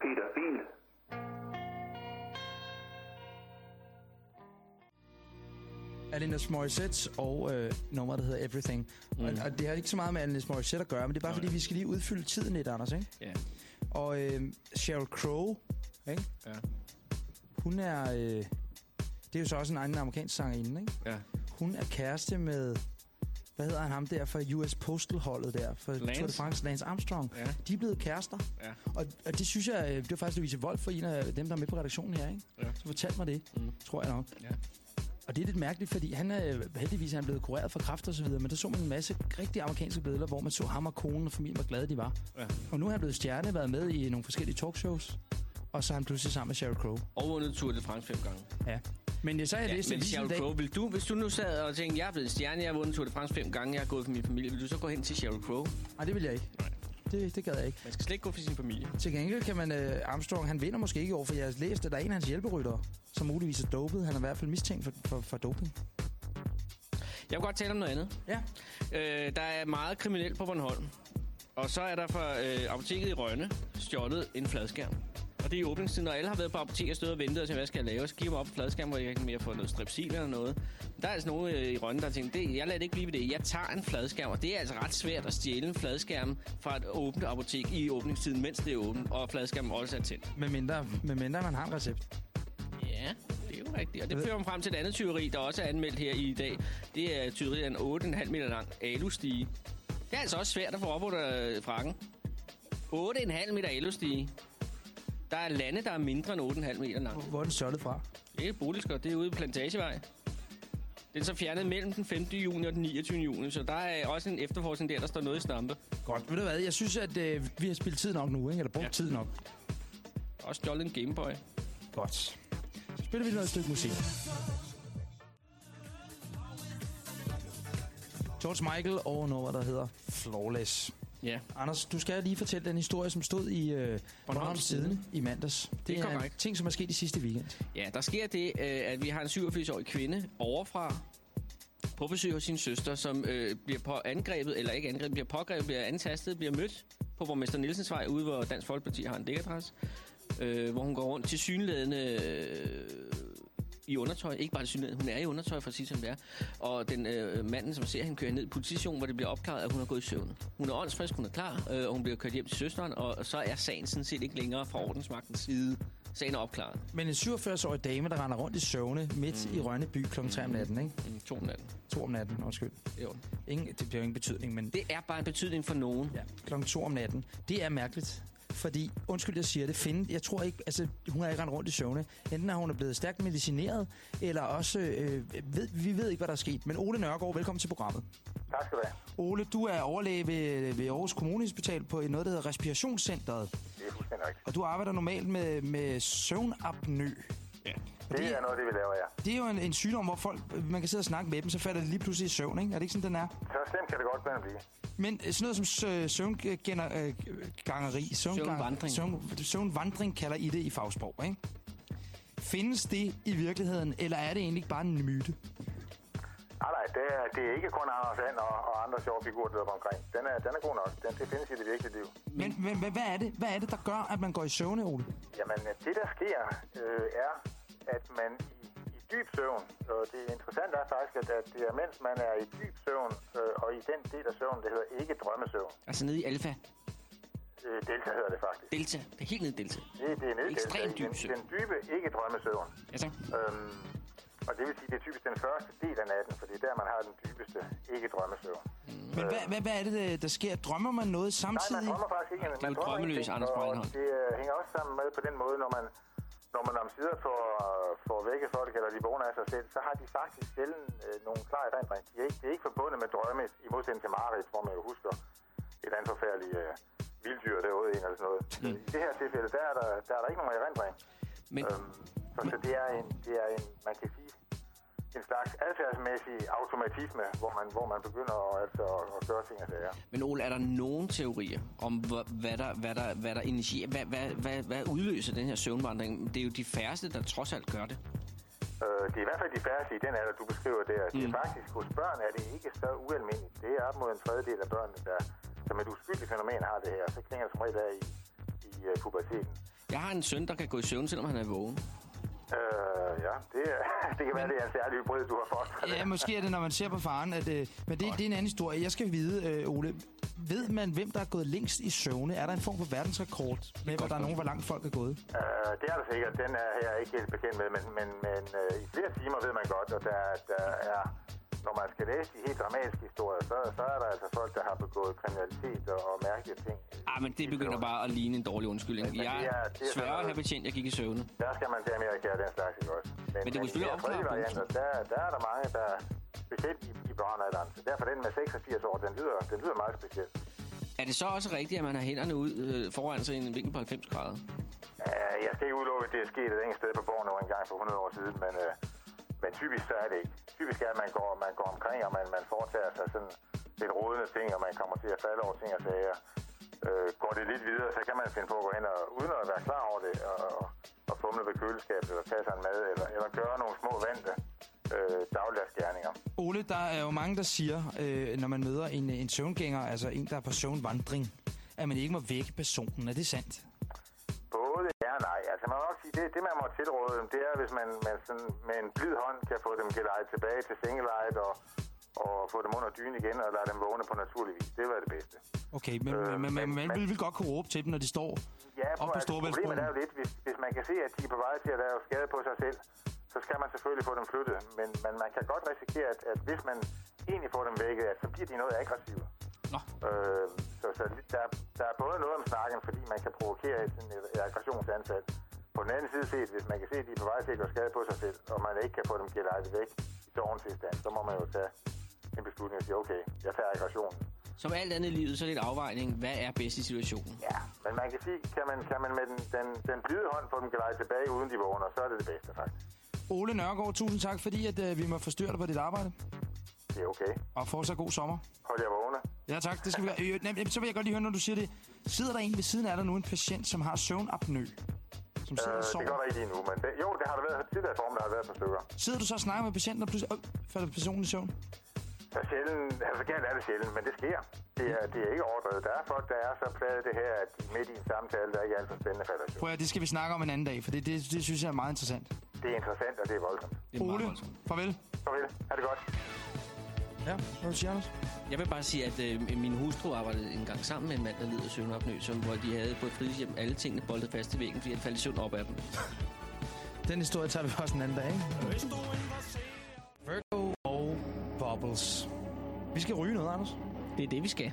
Peter Bil. Alanis Morissette og øh, nummeret, der hedder Everything. Mm. Og, og det har ikke så meget med Alanis Morissette at gøre, men det er bare Nej. fordi, vi skal lige udfylde tiden lidt, Anders, ikke? Ja. Og øh, Sheryl Crow, ikke? Ja. Hun er... Øh, det er jo så også en anden amerikansk sangerinde, ikke? Ja. Hun er kæreste med... Hvad hedder han ham der for US Postal-holdet der? For Lance? Tour de France, Lance Armstrong. Ja. De er blevet kærester. Ja. Og, og det synes jeg, øh, det var faktisk Louise Wolf for en af dem, der er med på redaktionen her, ikke? Ja. Så fortalte mig det, Mm. tror jeg nok. Ja. Og det er lidt mærkeligt, fordi han er heldigvis er han blevet kureret for kræft og så videre, men der så man en masse rigtig amerikanske billeder, hvor man så ham og konen og familien, hvor glade de var. Ja. Og nu er han blevet stjerne, været med i nogle forskellige talkshows, og så er han pludselig sammen med Sheryl Crow. Og vundet Tour de France fem gange. Ja. Men så har jeg Ja, læst avisen i Sheryl dag- Crow, vil du, hvis du nu sad og tænkte, jeg er blevet stjerne, jeg har vundet Tour de France fem gange, jeg har gået for min familie, vil du så gå hen til Sheryl Crow? Nej, det vil jeg ikke. Nej. Det, det gad jeg ikke. Man skal slet ikke gå for sin familie. Til gengæld kan man, uh, Armstrong, han vinder måske ikke år, for jeg har læst, at der er en af hans hjælperyttere, som muligvis er dopet. Han er i hvert fald mistænkt for, for, for doping. Jeg vil godt tale om noget andet. Ja. Øh, der er meget kriminelt på Bornholm. Og så er der fra øh, apoteket i Rønne stjålet en fladskærm. Og det er i åbningstiden, og alle har været på apoteket og stået og ventet og tænkt, hvad skal jeg lave? Så kigger man op på fladskærmen, hvor jeg ikke mere få noget strepsil eller noget. Der er altså nogen øh, i Rønne, der tænkt, det, jeg lader det ikke blive ved det. Jeg tager en fladskærm, og det er altså ret svært at stjæle en fladskærm fra et åbent apotek i åbningstiden, mens det er åbent, og fladskærmen også er tændt. Med mindre, med mindre man har en recept. Ja, det er jo rigtigt. Og det fører mig frem til et andet tyveri, der også er anmeldt her i dag. Det er tyveri af en 8,5 meter lang alustige. Det er altså også svært at få op under øh, frakken. 8,5 meter alustige. Der er lande, der er mindre end 8,5 meter lang. Hvor er den stjålet fra? Det er Boligskov. Det er ude på Plantagevej. Den er så fjernet mellem den 15. juni og den 29. juni, så der er også en efterforskning der, der står noget i stampe. Godt. Ved du hvad, jeg synes, at øh, vi har spillet tid nok nu, ikke? Eller brugt ja. tid nok. Også stjålet en Gameboy. Godt. Så spiller vi noget stykke musik. George Michael og noget, der hedder Flawless. Ja. Anders, du skal lige fortælle den historie, som stod i øh, Bornholms Tidende i mandags. Det, Det er korrekt. ting, som er sket i sidste weekend. Ja, der sker det, øh, at vi har en 87-årig kvinde overfra på besøg hos sin søster, som øh, bliver på angrebet, eller ikke angrebet, bliver pågrebet, bliver antastet, bliver mødt på Borgmester Nielsens vej, ude hvor Dansk Folkeparti har en dækadresse, øh, hvor hun går rundt til synlædende øh, i undertøj. Ikke bare synlædende, hun er i undertøj, for at sige som det er. Og den øh, manden, som ser hende køre ned i politistationen, hvor det bliver opklaret, at hun har gået i søvn. Hun er åndsfrisk, hun er klar, øh, og hun bliver kørt hjem til søsteren, og så er sagen sådan set ikke længere fra ordensmagtens side. Sagen er opklaret. Men en 47-årig dame, der render rundt i søvne midt mm. i Rønneby kl. 3 om natten, ikke? Mm, 2 om natten. 2 om natten, undskyld. Jo. Ingen, det bliver jo ingen betydning, men... Det er bare en betydning for nogen. Ja, kl. 2 om natten. Det er mærkeligt. Fordi, undskyld, jeg siger det, finde, jeg tror ikke, altså, hun har ikke rendt rundt i søvne. Enten er hun blevet stærkt medicineret, eller også, øh, ved, vi ved ikke, hvad der er sket. Men Ole Nørgaard, velkommen til programmet. Tak skal du have. Ole, du er overlæge ved, ved Aarhus Kommunehospital på noget, der hedder Respirationscenteret. Det er fuldstændig rigtigt. Og du arbejder normalt med, med søvnapnø. Ja. Det, det er noget, det vi laver, ja. Det er jo en, en sygdom, hvor folk, man kan sidde og snakke med dem, så falder det lige pludselig i søvn, ikke? Er det ikke sådan, den er? Så slemt kan det godt være at blive. Men øh, sådan noget som sø- søvngangeri, Søvnvandring. søvn, søvnvandring kalder I det i fagsprog, ikke? Findes det i virkeligheden, eller er det egentlig bare en myte? Nej, nej, det er, det er ikke kun Anders And og, og andre sjove figurer, der løber omkring. Den er, den er god nok. Den, det findes i det virkelige liv. Men, men hvad, er det, hvad er det, der gør, at man går i søvne, Ole? Jamen, det der sker, øh, er, at man i, i dyb søvn, og det interessante er faktisk, at, at det er, mens man er i dyb søvn, øh, og i den del af søvnen, det hedder ikke drømmesøvn. Altså nede i alfa. Øh, delta hedder det faktisk. Delta. Det er helt nede delta. Det, det er nede Ekstremt delta, dyb søvn. Den, den dybe ikke drømmesøvn. Ja, så. Øhm, og det vil sige, det er typisk den første del af natten, for det er der, man har den dybeste ikke drømmesøvn. Men hvad, hvad, hvad er det, der- der sker? Drømmer man noget Nej, samtidig? man drømmer faktisk ikke. Det er man jo drømmer drømmeløs, Anders Breinholt. Det øh, hænger også sammen med på den måde, når man, når man om sider får, får vækket folk, eller de vågner af sig selv, så har de faktisk sjældent øh, nogle klare erindring. De er ikke, det er ikke forbundet med drømme, i modsætning til Marit, hvor man jo husker et eller andet forfærdeligt øh, vilddyr derude en eller sådan noget. Mm. I det her tilfælde, der er der, der, er der ikke nogen erindring. Men, Øhm, så, så det er en, det er en, man kan sige, en slags adfærdsmæssig automatisme, hvor man, hvor man begynder at, altså, at gøre ting og sager. Men Ole, er der nogen teorier om, hvad der, hvad der, hvad der initierer, hvad, hvad, hvad, hvad udløser den her søvnvandring? Det er jo de færreste, der trods alt gør det. Øh, det er i hvert fald de færreste i den alder, du beskriver der. Det er faktisk hos børn er det ikke så ualmindeligt. Det er op mod en tredjedel af børnene, der som et uskyldigt fænomen har det her. Så klinger det som regel af i, i uh, puberteten. Jeg har en søn, der kan gå i søvn, selvom han er vågen. Øh, ja, det, det kan være, det er en særlig hybrid, du har fået. Ja, måske er det, når man ser på faren. At, øh, men det, det er en anden historie. Jeg skal vide, øh, Ole, ved man, hvem der er gået længst i søvne? Er der en form for verdensrekord med, hvor der er nogen, hvor langt folk er gået? Øh, det er der sikkert. Den er jeg ikke helt bekendt med, men, men, men øh, i flere timer ved man godt, og der, der er, når man skal læse de helt dramatiske historier, så, så er der altså folk, der har begået kriminalitet og, og mærkelige ting. Ah, men det begynder bare at ligne en dårlig undskyldning. Men- Jeg det er- det er sådan her betjent, jeg gik i søvne. Der skal man til Amerika og den slags, ikke også? Men, Men det er jo selvfølgelig opklaret varianter, der, der er der mange, der specielt i, i børnealderen. Så derfor den med 86 år, den lyder, den lyder meget specielt. Er det så også rigtigt, at man har hænderne ud øh, foran sig i en vinkel på 90 grader? Uh, jeg skal ikke udelukke, at det er sket et enkelt sted på Borneo en gang for 100 år siden, men, uh, men typisk så er det ikke. Typisk er, at man går, man går omkring, og man, man foretager sig sådan lidt rodende ting, og man kommer til at falde over ting og sager. Øh, går det lidt videre, så kan man finde på at gå hen og, uden at være klar over det, og, og, og fumle ved køleskabet, eller tage sig en mad, eller, eller gøre nogle små vante øh, dagligdagsgerninger. Ole, der er jo mange, der siger, øh, når man møder en, en søvngænger, altså en, der er på søvnvandring, at man ikke må vække personen. Er det sandt? Både ja og nej. Altså man må nok sige, det, det man må tilråde dem, det er, hvis man, man sådan, med en blid hånd kan få dem gelejt tilbage til sengelejet og, og få dem under dyne igen og lade dem vågne på naturlig vis. Det var det bedste. Okay, men, øh, men, men, man vil godt kunne råbe til dem, når de står Ja, op på altså, problemet Storebæltsbroen. er jo lidt, hvis, hvis man kan se, at de er på vej til at lave skade på sig selv, så skal man selvfølgelig få dem flyttet. Men, men man kan godt risikere, at, at hvis man egentlig får dem vækket, at så bliver de noget aggressive. Nå. Øh, så så der, der er både noget om snakken, fordi man kan provokere et, et, et aggressionsanfald. På den anden side set, hvis man kan se, at de er på vej til at gøre skade på sig selv, og man ikke kan få dem gelejtet væk i doven tilstand, så må man jo tage en beslutning og sige, okay, jeg tager aggressionen. Som alt andet i livet, så er det et afvejning. Hvad er bedst i situationen? Ja, men man kan sige, kan man, kan man med den, den, den blide hånd få dem gelejtet tilbage, uden de vågner, så er det det bedste faktisk. Ole Nørgaard, tusind tak, fordi at, øh, vi må forstyrre dig på dit arbejde. Det er okay. Og fortsat god sommer. Hold jer vågne. Ja tak, det skal vi gøre. Øh, Så vil jeg godt lige høre, når du siger det. Sidder der en ved siden af dig nu, en patient, som har søvnapnø? Som sidder Øh, og det sover? gør der ikke lige nu, men det, jo, det har der været tidligere form, der har været på stykker. Sidder du så og snakker med patienten, og pludselig øh, falder personen i søvn? Det er sjældent, altså galt er det sjældent, men det sker. Det er, det er ikke overdrevet. Der er folk, der er så pladet det her, at midt i en samtale, der ikke er alt for spændende falder. Prøv at, det skal vi snakke om en anden dag, for det, det, det synes jeg er meget interessant. Det er interessant, og det er voldsomt. Ole, farvel. Farvel. Ha' det godt. Ja, hvad siger Anders? Jeg vil bare sige, at øh, min hustru arbejdede en gang sammen med en mand, der led af søvnopnø, som, hvor de havde på et fritidshjem alle tingene boldet fast i væggen, fordi han faldt i søvn op af dem. Den historie tager vi også en anden dag, ikke? Virgo og Bubbles. Vi skal ryge noget, Anders. Det er det, vi skal.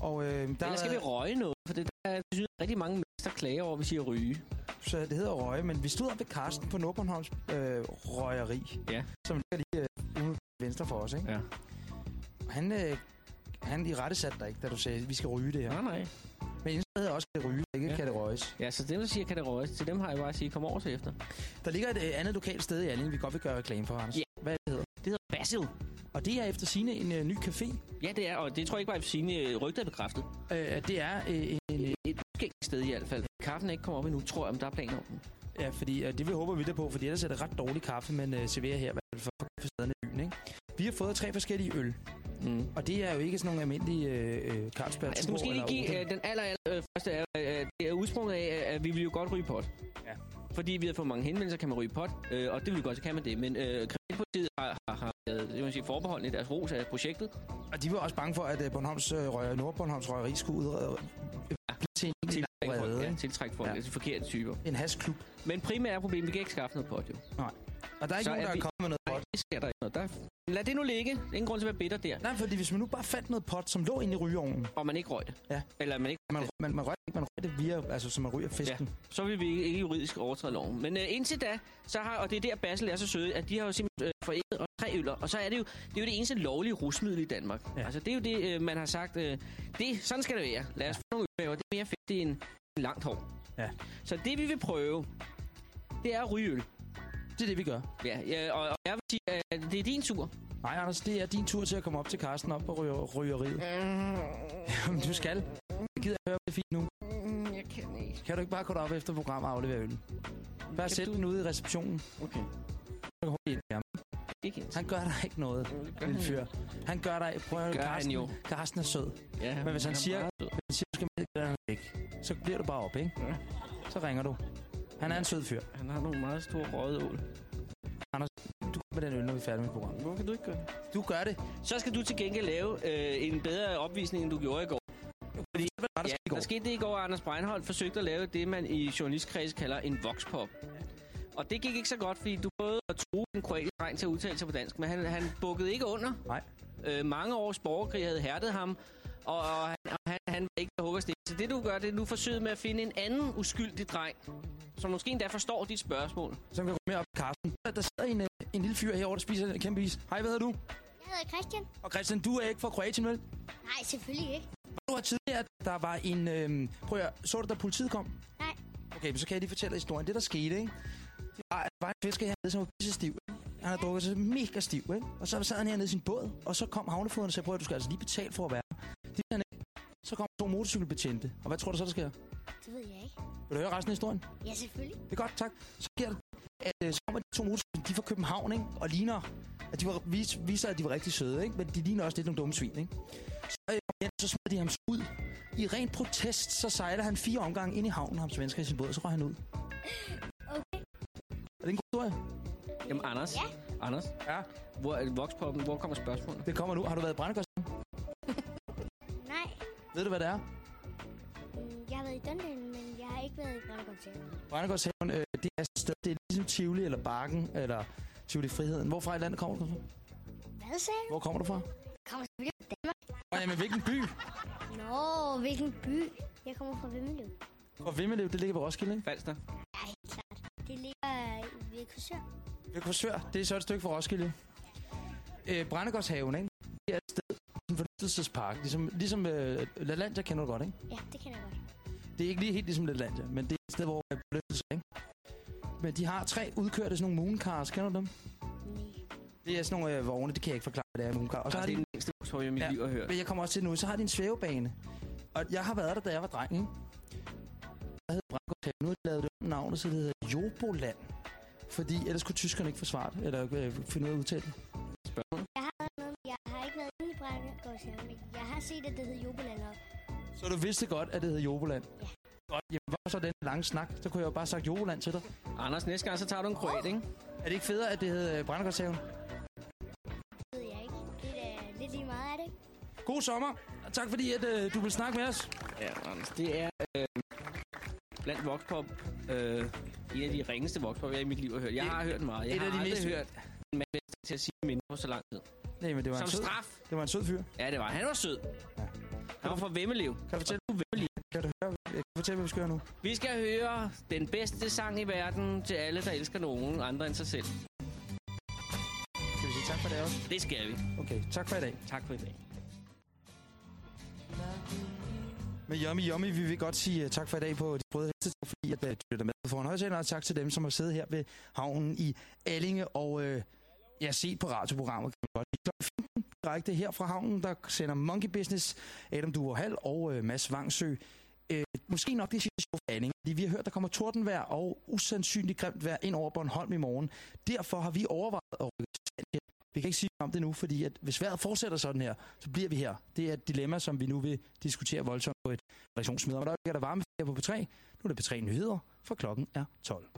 Og øh, der Ellers skal vi røge noget, for det der er synes, rigtig mange mennesker klager over, at vi siger ryge. Så det hedder røge, men vi stod op ved Karsten på Nordbornholms øh, røgeri. Ja. Som ligger lige øh, ude venstre for os, ikke? Ja. Han, øh, han i rette satte dig ikke, da du sagde, vi skal ryge det her. Nej, nej. Men indtil hedder også, kan det ryge, ikke Ja. kan det røges. Ja, så dem, der siger, kan det røges, til dem har jeg bare at sige, kom over til efter. Der ligger et øh, andet lokalt sted i Alling, vi godt vil gøre reklame for, Anders. Ja. Hvad det hedder Det hedder Basil. Og det er efter sine en øh, ny café. Ja, det er, og det tror jeg ikke bare er sine øh, rygter er bekræftet. Øh, det er øh, en... Et udskænkt sted i hvert fald. Kaffen er ikke kommet op endnu, tror jeg, men der er planer om den. Ja, fordi øh, det vi håber vi der på, fordi ellers er det ret dårlig kaffe, man øh, serverer her i hvert fald for, for stederne i byen, ikke? Vi har fået tre forskellige øl. Mm. Og det er jo ikke sådan nogle almindelige øh, øh, Carlsberg Jeg skal måske lige give øh, den aller, aller øh, første. Er, øh, det er udsprunget af, at vi vil jo godt ryge pot. Ja. Fordi vi har fået mange henvendelser, kan man ryge pot. Øh, og det vil vi godt, så kan man det. Men øh, Kriminalpolitiet har, har, har det vil sige, forbeholden i deres ros af projektet. Og de var også bange for, at øh, Bornholms, øh, Nordbornholms røgeri skulle udrede øh, til en Tiltrække folk, ja, ikke? tiltrække folk, Ja. ja. altså forkerte typer. En hasklub. Men primært er problemet, vi kan ikke skaffe noget pot, jo. Nej. Og der er ikke Så nogen, er der er vi- kommet med noget. Det sker der ikke noget. Der... Lad det nu ligge. Ingen grund til at være bitter der. Nej, fordi hvis man nu bare fandt noget pot, som lå inde i rygeovnen. Og man ikke røg det. Ja. Eller man ikke... Man, man, man, røg, man røg det via, altså så man ryger fisken. Ja, så vil vi ikke, ikke juridisk overtræde loven. Men øh, indtil da, så har, og det er der Basel er så søde, at de har jo simpelthen øh, foræret og tre øller. Og så er det jo det, er jo det eneste lovlige rusmiddel i Danmark. Ja. Altså det er jo det, øh, man har sagt, øh, det, sådan skal det være. Lad os få nogle ølmæver. Det er mere fedt end en langt hår. Ja. Så det vi vil prøve, det er at ryge øl. Det er det, vi gør. Ja, ja og, og jeg vil sige, at det er din tur. Nej, Anders, det er din tur til at komme op til Karsten op på ryger, rygeriet. Jamen, du skal. Jeg gider høre, det fint nu. Mm, Jeg kan ikke. Kan du ikke bare gå op efter programmet og aflevere øllen? Bare Kan sæt du- den ude i receptionen. Okay. Så kan ind ham. Ikke Han gør dig ikke noget, min han fyr. Han gør dig... Prøv at han Karsten, jo. Karsten er sød. Ja, Men hvis han er siger, hvis han siger, du skal med, han. Så bliver du bare op, ikke? Ja. Så ringer du. Han er en sød fyr. Han har nogle meget store røde ål. Anders, du går med den øl, når vi er færdige med programmet. Hvorfor kan du ikke gøre det? Du gør det. Så skal du til gengæld lave øh, en bedre opvisning, end du gjorde i går. Fordi, der Ja, skete i går? der skete det i går, at Anders Breinholt forsøgte at lave det, man i journalistkreds kalder en voxpop. Og det gik ikke så godt, fordi du prøvede at true en kroatisk dreng til at udtale sig på dansk, men han, han bukkede ikke under. Nej. Øh, mange års borgerkrig havde hærdet ham, og, og han, og han, han var ikke huggersten. Så det du gør, det er nu forsøget med at finde en anden uskyldig dreng, som måske endda forstår dit spørgsmål. Som kan gå med op til Karsten. Der, der sidder en, øh, en lille fyr herovre, der spiser en kæmpe is. Hej, hvad hedder du? Jeg hedder Christian. Og Christian, du er ikke fra Kroatien, vel? Nej, selvfølgelig ikke. Du har tidligere, at der var en... Øh, prøv at høre, så du, da politiet kom? Nej. Okay, men så kan jeg lige fortælle historien. Det, der skete, ikke? Det var, at der var en fisker hernede, som var pisse stiv. Han havde drukket sig mega stiv, ikke? Og så sad han hernede i sin båd, og så kom havnefoderen og sagde, prøv at du skal altså lige betale for at være. Det han ikke. Så kom to motorcykelbetjente. Og hvad tror du så, der sker? Det ved jeg ikke. Vil du høre resten af historien? Ja, selvfølgelig. Det er godt, tak. Så sker det, at øh, så kommer de to motorcykler, de fra København, ikke? Og ligner, at de var, vis, viser, at de var rigtig søde, ikke? Men de ligner også lidt nogle dumme svin, ikke? Så, øh, så smider de ham ud. I ren protest, så sejler han fire omgange ind i havnen, ham svensker i sin båd, og så røg han ud. Okay. Er det en god historie? Jamen, Anders. Ja. Anders. Ja. Hvor er voxpoppen? Hvor kommer spørgsmålet? Det kommer nu. Har du været i Ved du, hvad det er? mm, jeg har været i Dundalen, men jeg har ikke været i Brændegårdshaven. Brændegårdshaven, øh, det er et sted, det er ligesom Tivoli eller Bakken, eller Tivoli Friheden. Hvorfra i landet kommer du fra? Hvad sagde du? Hvor kommer du fra? Kommer selvfølgelig fra Danmark. Nå, jamen, hvilken by? Nå, hvilken by? Jeg kommer fra Vimmeløv. Fra Vimmeløv, det ligger på Roskilde, ikke? Falster. Ja, helt klart. Det ligger ved Korsør. Ved Korsør, det er så et stykke fra Roskilde. Øh, Brændegårdshaven, ikke? Det er et sted, en forlystelsespark. Ligesom, ligesom øh, LaLandia kender du godt, ikke? Ja, det kan jeg godt. Det er ikke lige helt ligesom LaLandia, men det er et sted, hvor er forlystelse, ikke? Men de har tre udkørte sådan nogle mooncars, kender du dem? Nej. Det er sådan nogle øh, vogne, det kan jeg ikke forklare, hvad det er mooncars. Og så har det er de, den længste historie, jeg i mit liv har hørt. men jeg kommer også til nu, så har de en svævebane. Og jeg har været der, da jeg var dreng, ikke? Der hed Brændegårdshaven. Nu har de lavet det om navnet, så det hedder Joboland. Fordi ellers kunne tyskerne ikke forsvare det, eller øh, finde ud af at udtale det. Jeg Men Jeg har set, at det hed Jubeland op. Så du vidste godt, at det hed Joboland? Ja. Godt, jamen, hvor er så den lange snak? Så kunne jeg jo bare sagt Joboland til dig. Anders, næste gang, så tager du en kroat, ikke? Er det ikke federe, at det hed øh, Brændegårdshaven? Det ved jeg ikke. Det er da God sommer, og tak fordi, at øh, du vil snakke med os. Ja, Anders, det er øh, blandt voxpop øh, en af de ringeste voxpop, jeg i mit liv har hørt. Jeg har hørt meget. Jeg Et har af de aldrig mest- hørt en mand til at sige mindre på så lang tid. Nej, men det var Som en sød, straf. Det var en sød fyr. Ja, det var. Han var sød. Ja. Han var fra Vemmelev. Kan du fortælle, Vemmelev. kan du høre, jeg kan fortælle, hvad vi skal høre nu? Vi skal høre den bedste sang i verden til alle, der elsker nogen andre end sig selv. Skal vi sige tak for det også? Det skal vi. Okay, tak for i dag. Tak for i dag. Med Yummy Yummy, vi vil godt sige uh, tak for i dag på de brøde heste, fordi at uh, du lytter med foran højsender, og tak til dem, som har siddet her ved havnen i Allinge, og uh, jeg set på radioprogrammet, kan man godt lide. Klokken 15 direkte her fra havnen, der sender Monkey Business, Adam Duer Hall og øh, Mads Vangsø. Øh, måske nok det sidste show for fordi vi har hørt, der kommer tordenvejr og usandsynligt grimt vejr ind over Bornholm i morgen. Derfor har vi overvejet at rykke til Vi kan ikke sige om det nu, fordi at hvis vejret fortsætter sådan her, så bliver vi her. Det er et dilemma, som vi nu vil diskutere voldsomt på et redaktionsmøde. Og der er der varme på P3. Nu er det P3 Nyheder, for klokken er 12.